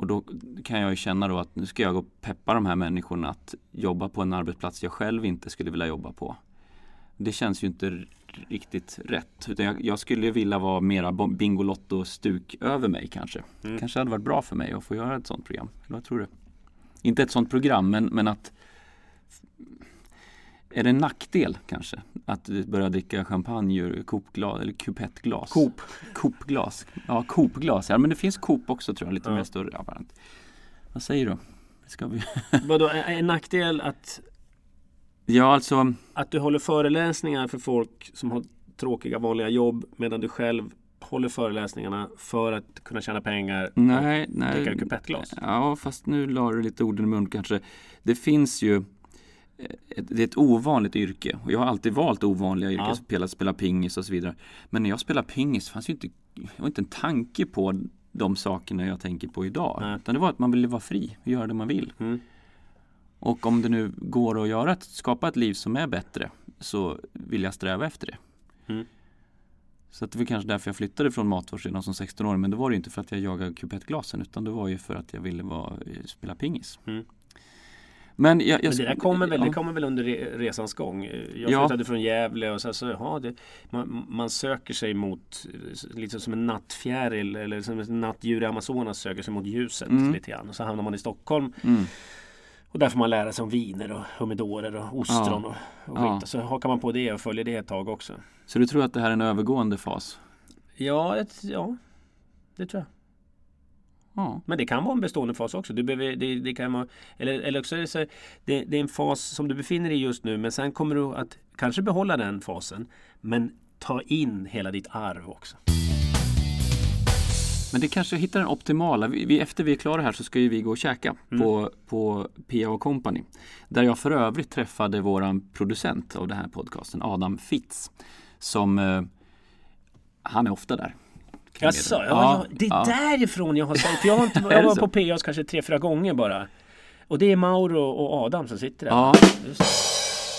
S2: Och då kan jag ju känna då att nu ska jag gå och peppa de här människorna att jobba på en arbetsplats jag själv inte skulle vilja jobba på. Det känns ju inte riktigt rätt. Utan jag, jag skulle vilja vara mera Bingolotto-stuk över mig kanske. Mm. Kanske hade varit bra för mig att få göra ett sånt program. Eller vad tror du? Inte ett sånt program men, men att är det en nackdel kanske? Att börja dricka champagne ur Coopglas eller kupettglas?
S1: Coop.
S2: Coopglas. Ja, Coopglas. Ja, men det finns Coop också tror jag, lite ja. mer större apparat. Vad säger du? Ska vi... <laughs>
S1: Vadå, är en nackdel att
S2: Ja, alltså
S1: Att du håller föreläsningar för folk som har tråkiga vanliga jobb medan du själv håller föreläsningarna för att kunna tjäna pengar
S2: nej, nej.
S1: dricka kupettglas?
S2: Ja, fast nu la du lite orden i mun kanske. Det finns ju ett, det är ett ovanligt yrke och jag har alltid valt ovanliga yrken,
S1: Ja.
S2: spela, spela pingis och så vidare. Men när jag spelar pingis fanns ju inte, var inte en tanke på de sakerna jag tänker på idag.
S1: Nej.
S2: Utan det var att man ville vara fri och göra det man vill.
S1: Mm.
S2: Och om det nu går att göra, ett, skapa ett liv som är bättre så vill jag sträva efter det.
S1: Mm.
S2: Så att det var kanske därför jag flyttade från Matfors redan som 16-åring. Men det var det inte för att jag jagade kupettglasen utan det var ju för att jag ville vara, eh, spela pingis.
S1: Mm.
S2: Men, jag, jag,
S1: Men det där kommer väl,
S2: ja.
S1: det kommer väl under re- resans gång. Jag
S2: Ja.
S1: flyttade från Gävle och så, så ja, det, man, man söker sig mot lite som en nattfjäril eller som ett nattdjur i Amazonas söker sig mot ljuset
S2: Mm.
S1: lite grann. Och så hamnar man i Stockholm
S2: Mm.
S1: och där får man lära sig om viner och humidorer och ostron och, och skit.
S2: Ja.
S1: Så hakar man på det och följer det ett tag också.
S2: Så du tror att det här är en övergående fas?
S1: Ja, ett, ja det tror jag. Men det kan vara en bestående fas också. Du behöver, det, det kan vara, eller, eller också är det, så, det, det är en fas som du befinner dig i just nu men sen kommer du att kanske behålla den fasen men ta in hela ditt arv också.
S2: Men det kanske hittar den optimala. Vi, vi, efter vi är klara här så ska ju vi gå och käka
S1: Mm.
S2: på, på P.A. Company. Där jag för övrigt träffade våran producent av den här podcasten, Adam Fitz. Som, eh, han är ofta där.
S1: Jaså, ja,
S2: det.
S1: ja, det är
S2: ja.
S1: därifrån jag har. <laughs> För jag, har inte, jag var på PAs kanske tre, fyra gånger bara. Och det är Mauro och Adam som sitter där.
S2: Ja,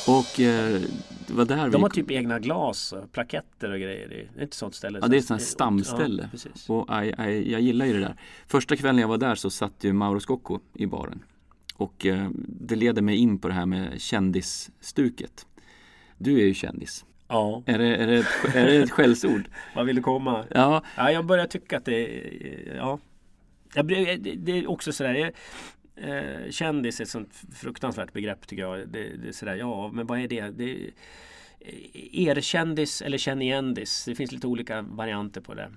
S2: och eh, det var där vi...
S1: De har typ egna glas och plaketter och grejer. Det är inte sånt ställe.
S2: Ja, det är ett sånt här stamställe.
S1: Ja.
S2: Och aj, aj, jag gillar ju det där. Första kvällen jag var där så satt ju Mauro Scocco i baren. Och eh, det leder mig in på det här med kändisstuket. Du är ju kändis.
S1: Ja,
S2: Är det, är det, är det ett skällsord? <laughs>
S1: vad vill du komma?
S2: Ja,
S1: Ja, jag börjar tycka att det. Ja. Jag, det, det är också sådär... Jag, eh, kändis är ett sånt fruktansvärt begrepp tycker jag. Det, det är sådär, ja men vad är det? det erkändis eller känn igendis. Det finns lite olika varianter på det.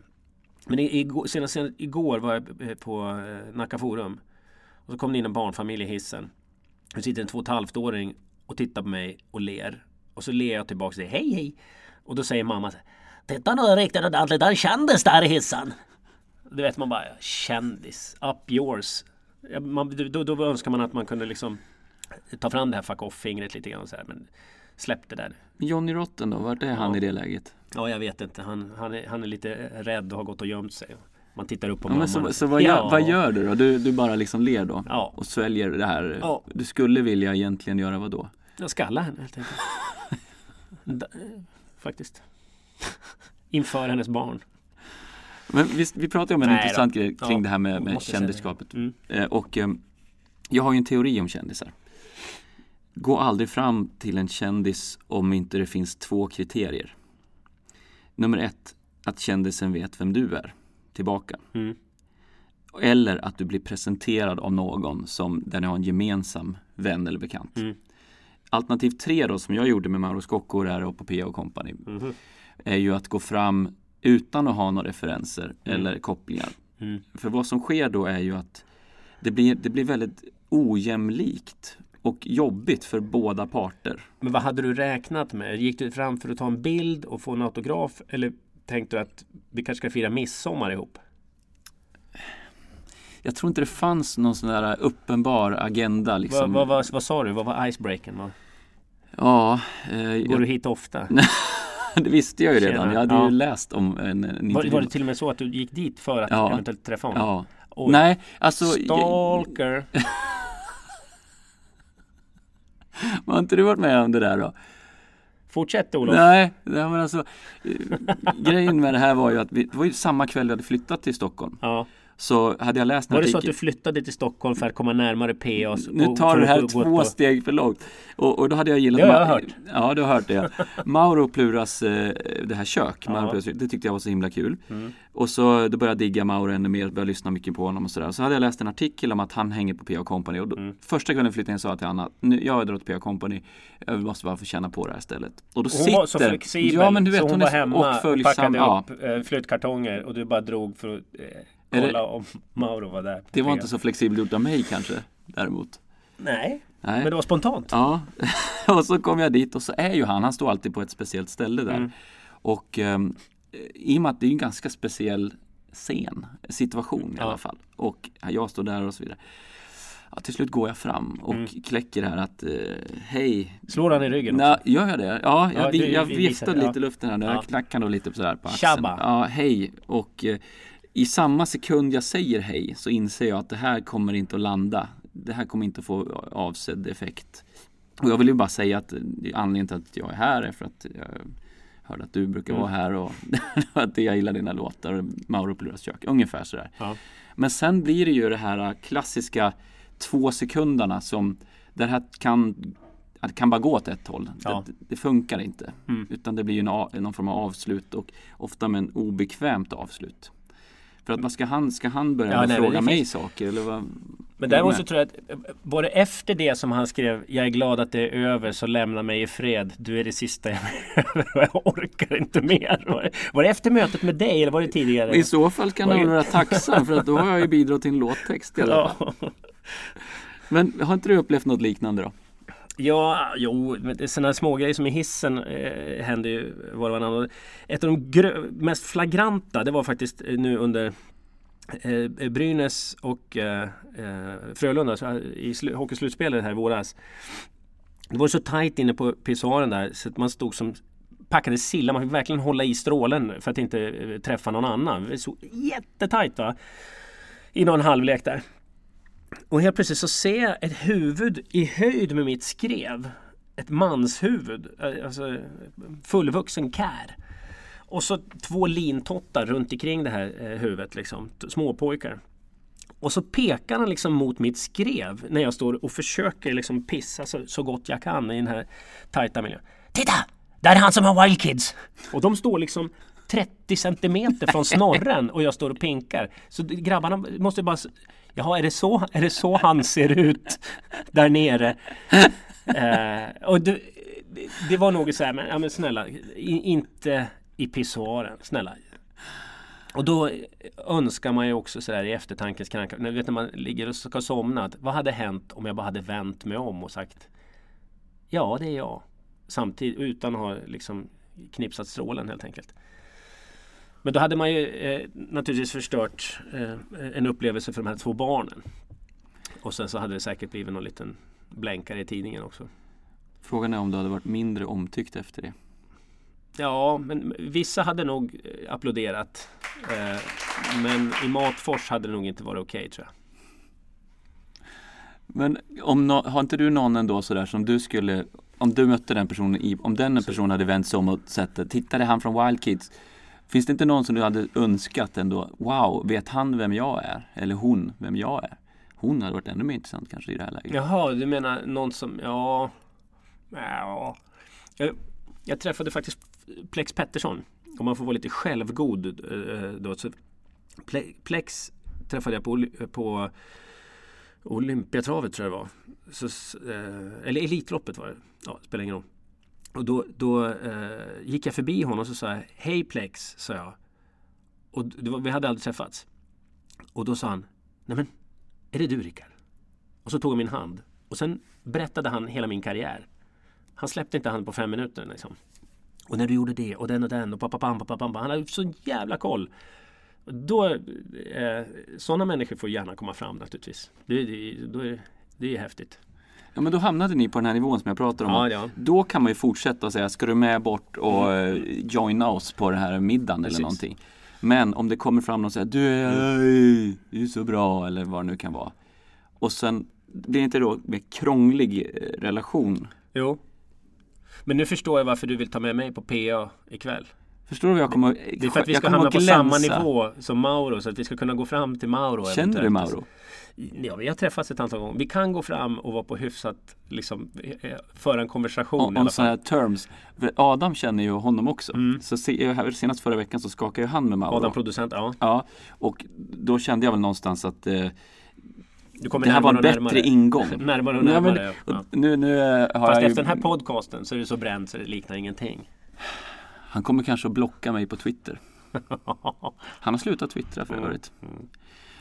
S1: Men i- igår, senast, igår var jag eh, på eh, Nacka Forum. Och så kom det in en barnfamilj i hissen. Det sitter en två och ett halvt åring och tittar på mig och ler. Och så ler jag tillbaka och säger hej hej. Och då säger mamma så här, Titta nu riktigt ordentligt, där kändes där i hissen. Du vet man bara, kändis, up yours. Ja, Man, då, då önskar man att man kunde liksom ta fram det här fuck off-fingret lite grann och så här, men släpp det där.
S2: Johnny Rotten då, vart är han
S1: Ja.
S2: i det läget?
S1: Ja, jag vet inte. Han, han, är, han är lite rädd och har gått och gömt sig. Man tittar upp på
S2: Ja,
S1: mamman.
S2: men så så vad, gör, vad gör du då? Du, du bara liksom ler då?
S1: Ja.
S2: Och sväljer det här?
S1: Ja.
S2: Du skulle vilja egentligen göra vad då?
S1: Jag skallar henne helt enkelt. <laughs> Faktiskt. Inför hennes barn.
S2: Men vi, vi pratade om en
S1: Nej då.
S2: intressant grej kring
S1: Ja,
S2: det här med, med kändisskapet.
S1: Mm.
S2: Eh, och eh, jag har ju en teori om kändisar. Gå aldrig fram till en kändis om inte det finns två kriterier. Nummer ett, att kändisen vet vem du är tillbaka.
S1: Mm.
S2: Eller att du blir presenterad av någon som, där ni har en gemensam vän eller bekant.
S1: Mm.
S2: Alternativ tre då, som jag gjorde med Mauro Scocco där och på P.A. Company,
S1: Mhm.
S2: är ju att gå fram utan att ha några referenser eller kopplingar.
S1: Mm.
S2: För vad som sker då är ju att det blir, det blir väldigt ojämlikt och jobbigt för båda parter.
S1: Men vad hade du räknat med? Gick du fram för att ta en bild och få en autograf? Eller tänkte du att vi kanske ska fira midsommar ihop?
S2: Jag tror inte det fanns någon sån där uppenbar agenda
S1: Vad,
S2: liksom.
S1: vad, vad, vad sa du? Vad var icebreaken?
S2: Ja, eh,
S1: Går du hit ofta? <laughs>
S2: det visste jag ju redan. Jag hade
S1: Ja.
S2: ju läst om en, en
S1: Var, var det till och med så att du gick dit för att
S2: Ja.
S1: eventuellt träffa honom?
S2: Ja.
S1: Oj.
S2: Nej, alltså
S1: Stalker! <laughs>
S2: har inte du varit med om det där då?
S1: Fortsätt Olof!
S2: Nej, nej men alltså eh, grejen med det här var ju att vi, det var ju samma kväll vi hade flyttat till Stockholm.
S1: Ja.
S2: Så hade jag läst en
S1: Var det så att du flyttade till Stockholm för att komma närmare PAs?
S2: Nu tar
S1: för
S2: det här två
S1: på-
S2: steg för långt. Och, och då hade jag gillat
S1: Det har jag hört.
S2: Ja, du har hört det. Mauro Pluras eh, det här kök,
S1: Ja.
S2: Pluras, det tyckte jag var så himla kul.
S1: Mm.
S2: Och så då började jag digga Mauro ännu mer, började lyssna mycket på honom och sådär. Så hade jag läst en artikel om att han hänger på P.A. Company. Och då,
S1: Mm.
S2: Första kvällen flyttade jag sa jag till Anna, nu, jag har dragit P.A. Company, jag måste bara få känna på det här stället. Och då
S1: Hon var så
S2: sitter-
S1: flexibel
S2: Ja men du vet,
S1: så hon,
S2: hon,
S1: var hemma
S2: och
S1: och
S2: följsam.
S1: packade
S2: Ja,
S1: upp eh, flyttkartonger och du bara drog för att eh,
S2: Är det-
S1: kolla om Mauro var där.
S2: det var inte så flexibelt gjort av mig kanske, däremot.
S1: Nej,
S2: Nej.
S1: men det var spontant.
S2: Ja, <laughs> och så kom jag dit och så är ju han, han står alltid på ett speciellt ställe där.
S1: Mm.
S2: Och ehm, i och med att det är en ganska speciell scen, situation i
S1: Ja.
S2: alla fall. Och jag står där och så vidare. ja, till slut går jag fram och mm. kläcker här att eh, hej.
S1: Slår han i ryggen?
S2: Också? gör jag det? Ja, jag, ja, du, jag viftade lite i luften här. Ja. Jag knackade lite sådär på axeln. Tjabba. Ja, hej. Och eh, i samma sekund jag säger hej så inser jag att det här kommer inte att landa. Det här kommer inte att få avsedd effekt. Och jag vill ju bara säga att anledningen till att jag är här är för att jag hörde att du brukar mm. vara här och <laughs> att jag gillar dina låtar. Mauro på kök, ungefär sådär. Ja. Men sen blir det ju det här klassiska två sekunderna som det här kan det kan bara gå åt ett håll. Ja. Det, det, funkar inte. Mm. Utan det blir ju en, någon form av avslut och ofta med en obekvämt avslut. För att vad ska han, ska han börja ja, nej, fråga mig finns... saker? Eller vad,
S1: men däremot så tror jag att både efter det som han skrev Jag är glad att det är över så lämna mig i fred Du är det sista jag behöver och <laughs> jag orkar inte mer. Var det, var det efter mötet med dig eller var det tidigare?
S2: I så fall kan han vara tacksam för att då har jag ju bidragit till en låttext i alla fall. <laughs> Ja. Men har inte du upplevt något liknande då?
S1: Ja, jo, sådana smågrejer som i hissen eh, händer ju var och varannan. Ett av de mest flagranta det var faktiskt eh, nu under eh, Brynäs och eh, eh Frölunda eh, i hockeyslutspelet här i våras. Det var så tajt inne på pissoaren där så att man stod som packade silla. Man fick verkligen hålla i strålen för att inte eh, träffa någon annan. Det så jättetajt va. I någon halvlek där. Och helt plötsligt så ser jag ett huvud i höjd med mitt skrev. Ett manshuvud, eh, alltså fullvuxen kär. Och så två lintottar runt omkring det här eh, huvudet, liksom, småpojkar. Och så pekar han liksom mot mitt skrev när jag står och försöker liksom pissa så, så gott jag kan i den här tajta miljön. Titta! Där är han som har Wild Kids! Och de står liksom 30 centimeter från snorren och jag står och pinkar. Så grabbarna måste bara Jaha, är det så, är det så han ser ut där nere? eh, och det, det var något så här, men, ja, men snälla, i, inte i pissoaren, snälla. Och då önskar man ju också sådär i eftertankens kranka, när, vet, när man ligger och ska somna, att, vad hade hänt om jag bara hade vänt mig om och sagt Ja, det är jag. Samtidigt utan att ha liksom knipsat strålen helt enkelt. Men då hade man ju eh, naturligtvis förstört eh, en upplevelse för de här två barnen. Och sen så hade det säkert blivit någon liten blänkare i tidningen också.
S2: Frågan är om du hade varit mindre omtyckt efter det?
S1: Ja, men vissa hade nog eh, applåderat. Eh, men i Matfors hade det nog inte varit okej okay, tror jag.
S2: Men om no har inte du någon ändå sådär som du skulle Om du mötte den personen i, om den personen hade vänt sig om och sett Tittade han från Wild Kids Finns det inte någon som du hade önskat ändå? Wow, vet han vem jag är? Eller hon vem jag är? Hon hade varit ännu mer intressant kanske i det här läget.
S1: Jaha, du menar någon som, ja... ja. Jag, jag träffade faktiskt Plex Pettersson. Om man får vara lite självgod eh, då. Så Plex träffade jag på, på Olympiatravet tror jag det var. Så, eh, eller Elitloppet var det. Ja, spelar ingen roll. Och då, då eh, gick jag förbi honom och så sa jag Hej Plex, sa jag. Och var, vi hade aldrig träffats. Och då sa han Nej men, är det du Rickard? Och så tog han min hand. Och sen berättade han hela min karriär. Han släppte inte handen på fem minuter. Liksom. Och när du gjorde det och den och den och papapam, papapam. Han hade så jävla koll. Då, eh, sådana människor får gärna komma fram naturligtvis. Det, det, då är, det är häftigt.
S2: Ja men då hamnade ni på den här nivån som jag pratar om. Ja, ja. Då kan man ju fortsätta och säga, ska du med bort och mm. Joina oss på den här middagen Precis. eller någonting. Men om det kommer fram någon och säger, du är, du är så bra eller vad det nu kan vara. Och sen blir det inte då en krånglig eh, relation?
S1: Jo. Men nu förstår jag varför du vill ta med mig på PA ikväll.
S2: Förstår du vad jag kommer
S1: Det är för att vi ska hamna på samma nivå som Mauro så att vi ska kunna gå fram till Mauro.
S2: Känner eventuellt. du Mauro?
S1: Ja, vi har träffats ett antal gånger. Vi kan gå fram och vara på hyfsat, liksom, eh, föra en konversation.
S2: Om sådana här terms. Adam känner ju honom också. Mm. Så se, senast förra veckan så skakade jag hand med Mauro.
S1: Adam producent, ja.
S2: Ja, och då kände jag väl någonstans att eh, det här var en bättre
S1: närmare.
S2: ingång. <laughs>
S1: närmare och närmare. Ja, men,
S2: ja. Nu, nu har
S1: Fast jag efter ju... den här podcasten så är det så bränt så det liknar ingenting.
S2: Han kommer kanske att blocka mig på Twitter. <laughs> Han har slutat twittra för övrigt. Mm. Mm.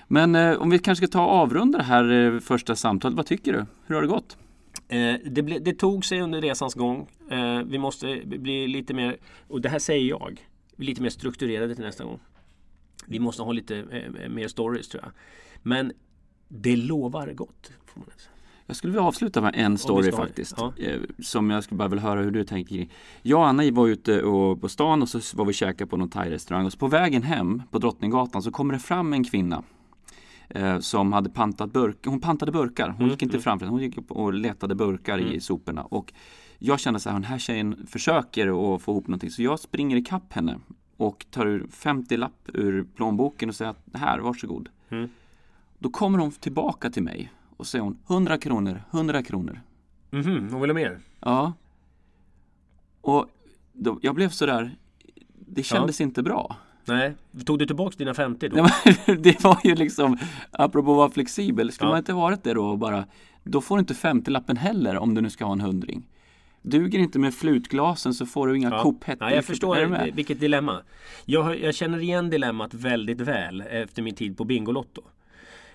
S2: Men eh, om vi kanske ska ta och avrunda det här eh, första samtalet. Vad tycker du? Hur har det gått?
S1: Eh, det, ble, det, tog sig under resans gång. Eh, vi måste bli lite mer, och det här säger jag, lite mer strukturerade till nästa gång. Vi måste ha lite eh, mer stories tror jag. Men det lovar gott. Får man säga.
S2: Jag skulle vilja avsluta med en story faktiskt.
S1: Ja.
S2: Eh, Som jag skulle bara vilja höra hur du tänker kring. Jag och Anna var ute och, på stan och så var vi och käkade på någon thai-restaurang. Och så på vägen hem på Drottninggatan så kommer det fram en kvinna. Eh, som hade pantat burkar. Hon pantade burkar. Hon
S1: Mm,
S2: gick inte fram. Hon gick och letade burkar i soporna. Och jag kände så här, den här tjejen försöker att få ihop någonting. Så jag springer ikapp henne. Och tar ur 50-lapp ur plånboken och säger att här, varsågod.
S1: Mm.
S2: Då kommer hon tillbaka till mig och säger hon 100 kronor, 100 kronor.
S1: Mhm, hon vill ha mer?
S2: Ja. Och då, jag blev sådär, det kändes inte bra.
S1: Nej, tog du tillbaks dina 50 då?
S2: Ja, <laughs> det var ju liksom, apropå att vara flexibel, skulle
S1: Ja.
S2: man inte varit det då och bara, då får du inte 50-lappen heller om du nu ska ha en hundring. Duger inte med flutglasen så får du inga
S1: Ja.
S2: Hett-
S1: Nej, jag förstår vilket dilemma. Jag, jag känner igen dilemmat väldigt väl efter min tid på Bingolotto.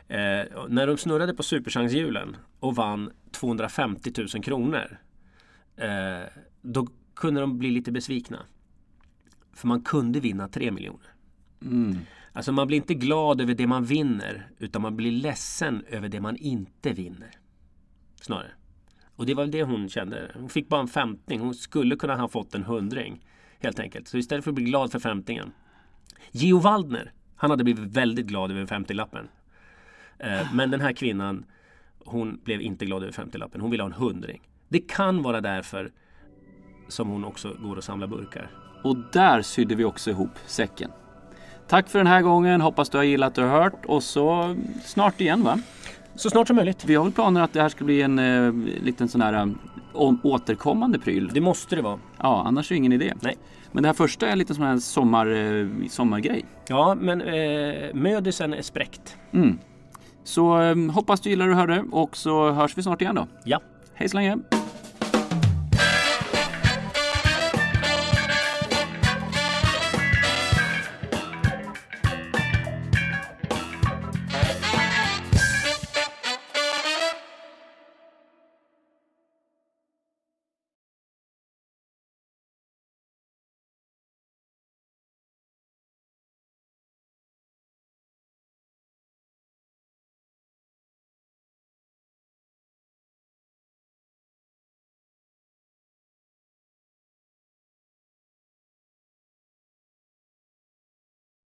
S1: Eh, när de snurrade på superchanshjulen och vann 250 000 kronor. Eh, då kunde de bli lite besvikna. För man kunde vinna 3 miljoner.
S2: Mm.
S1: Alltså man blir inte glad över det man vinner utan man blir ledsen över det man inte vinner. Snarare. Och det var det hon kände. Hon fick bara en femting. Hon skulle kunna ha fått en hundring. Helt enkelt. Så istället för att bli glad för femtingen. Geo Waldner. Han hade blivit väldigt glad över 50-lappen. Eh, men den här kvinnan. Hon blev inte glad över 50-lappen. Hon ville ha en hundring. Det kan vara därför som hon också går och samlar burkar.
S2: Och där sydde vi också ihop säcken. Tack för den här gången, hoppas du har gillat har hört och så snart igen va?
S1: Så snart som möjligt.
S2: Vi har väl planer att det här ska bli en eh, liten sån här eh, om, återkommande pryl.
S1: Det måste det vara.
S2: Ja, annars är det ingen idé.
S1: Nej.
S2: Men det här första är en liten sån här sommar, eh, sommargrej.
S1: Ja, men eh, mödisen är spräckt.
S2: Mm. Så eh, hoppas du gillar det du hörde och så hörs vi snart igen då.
S1: Ja.
S2: Hej så länge!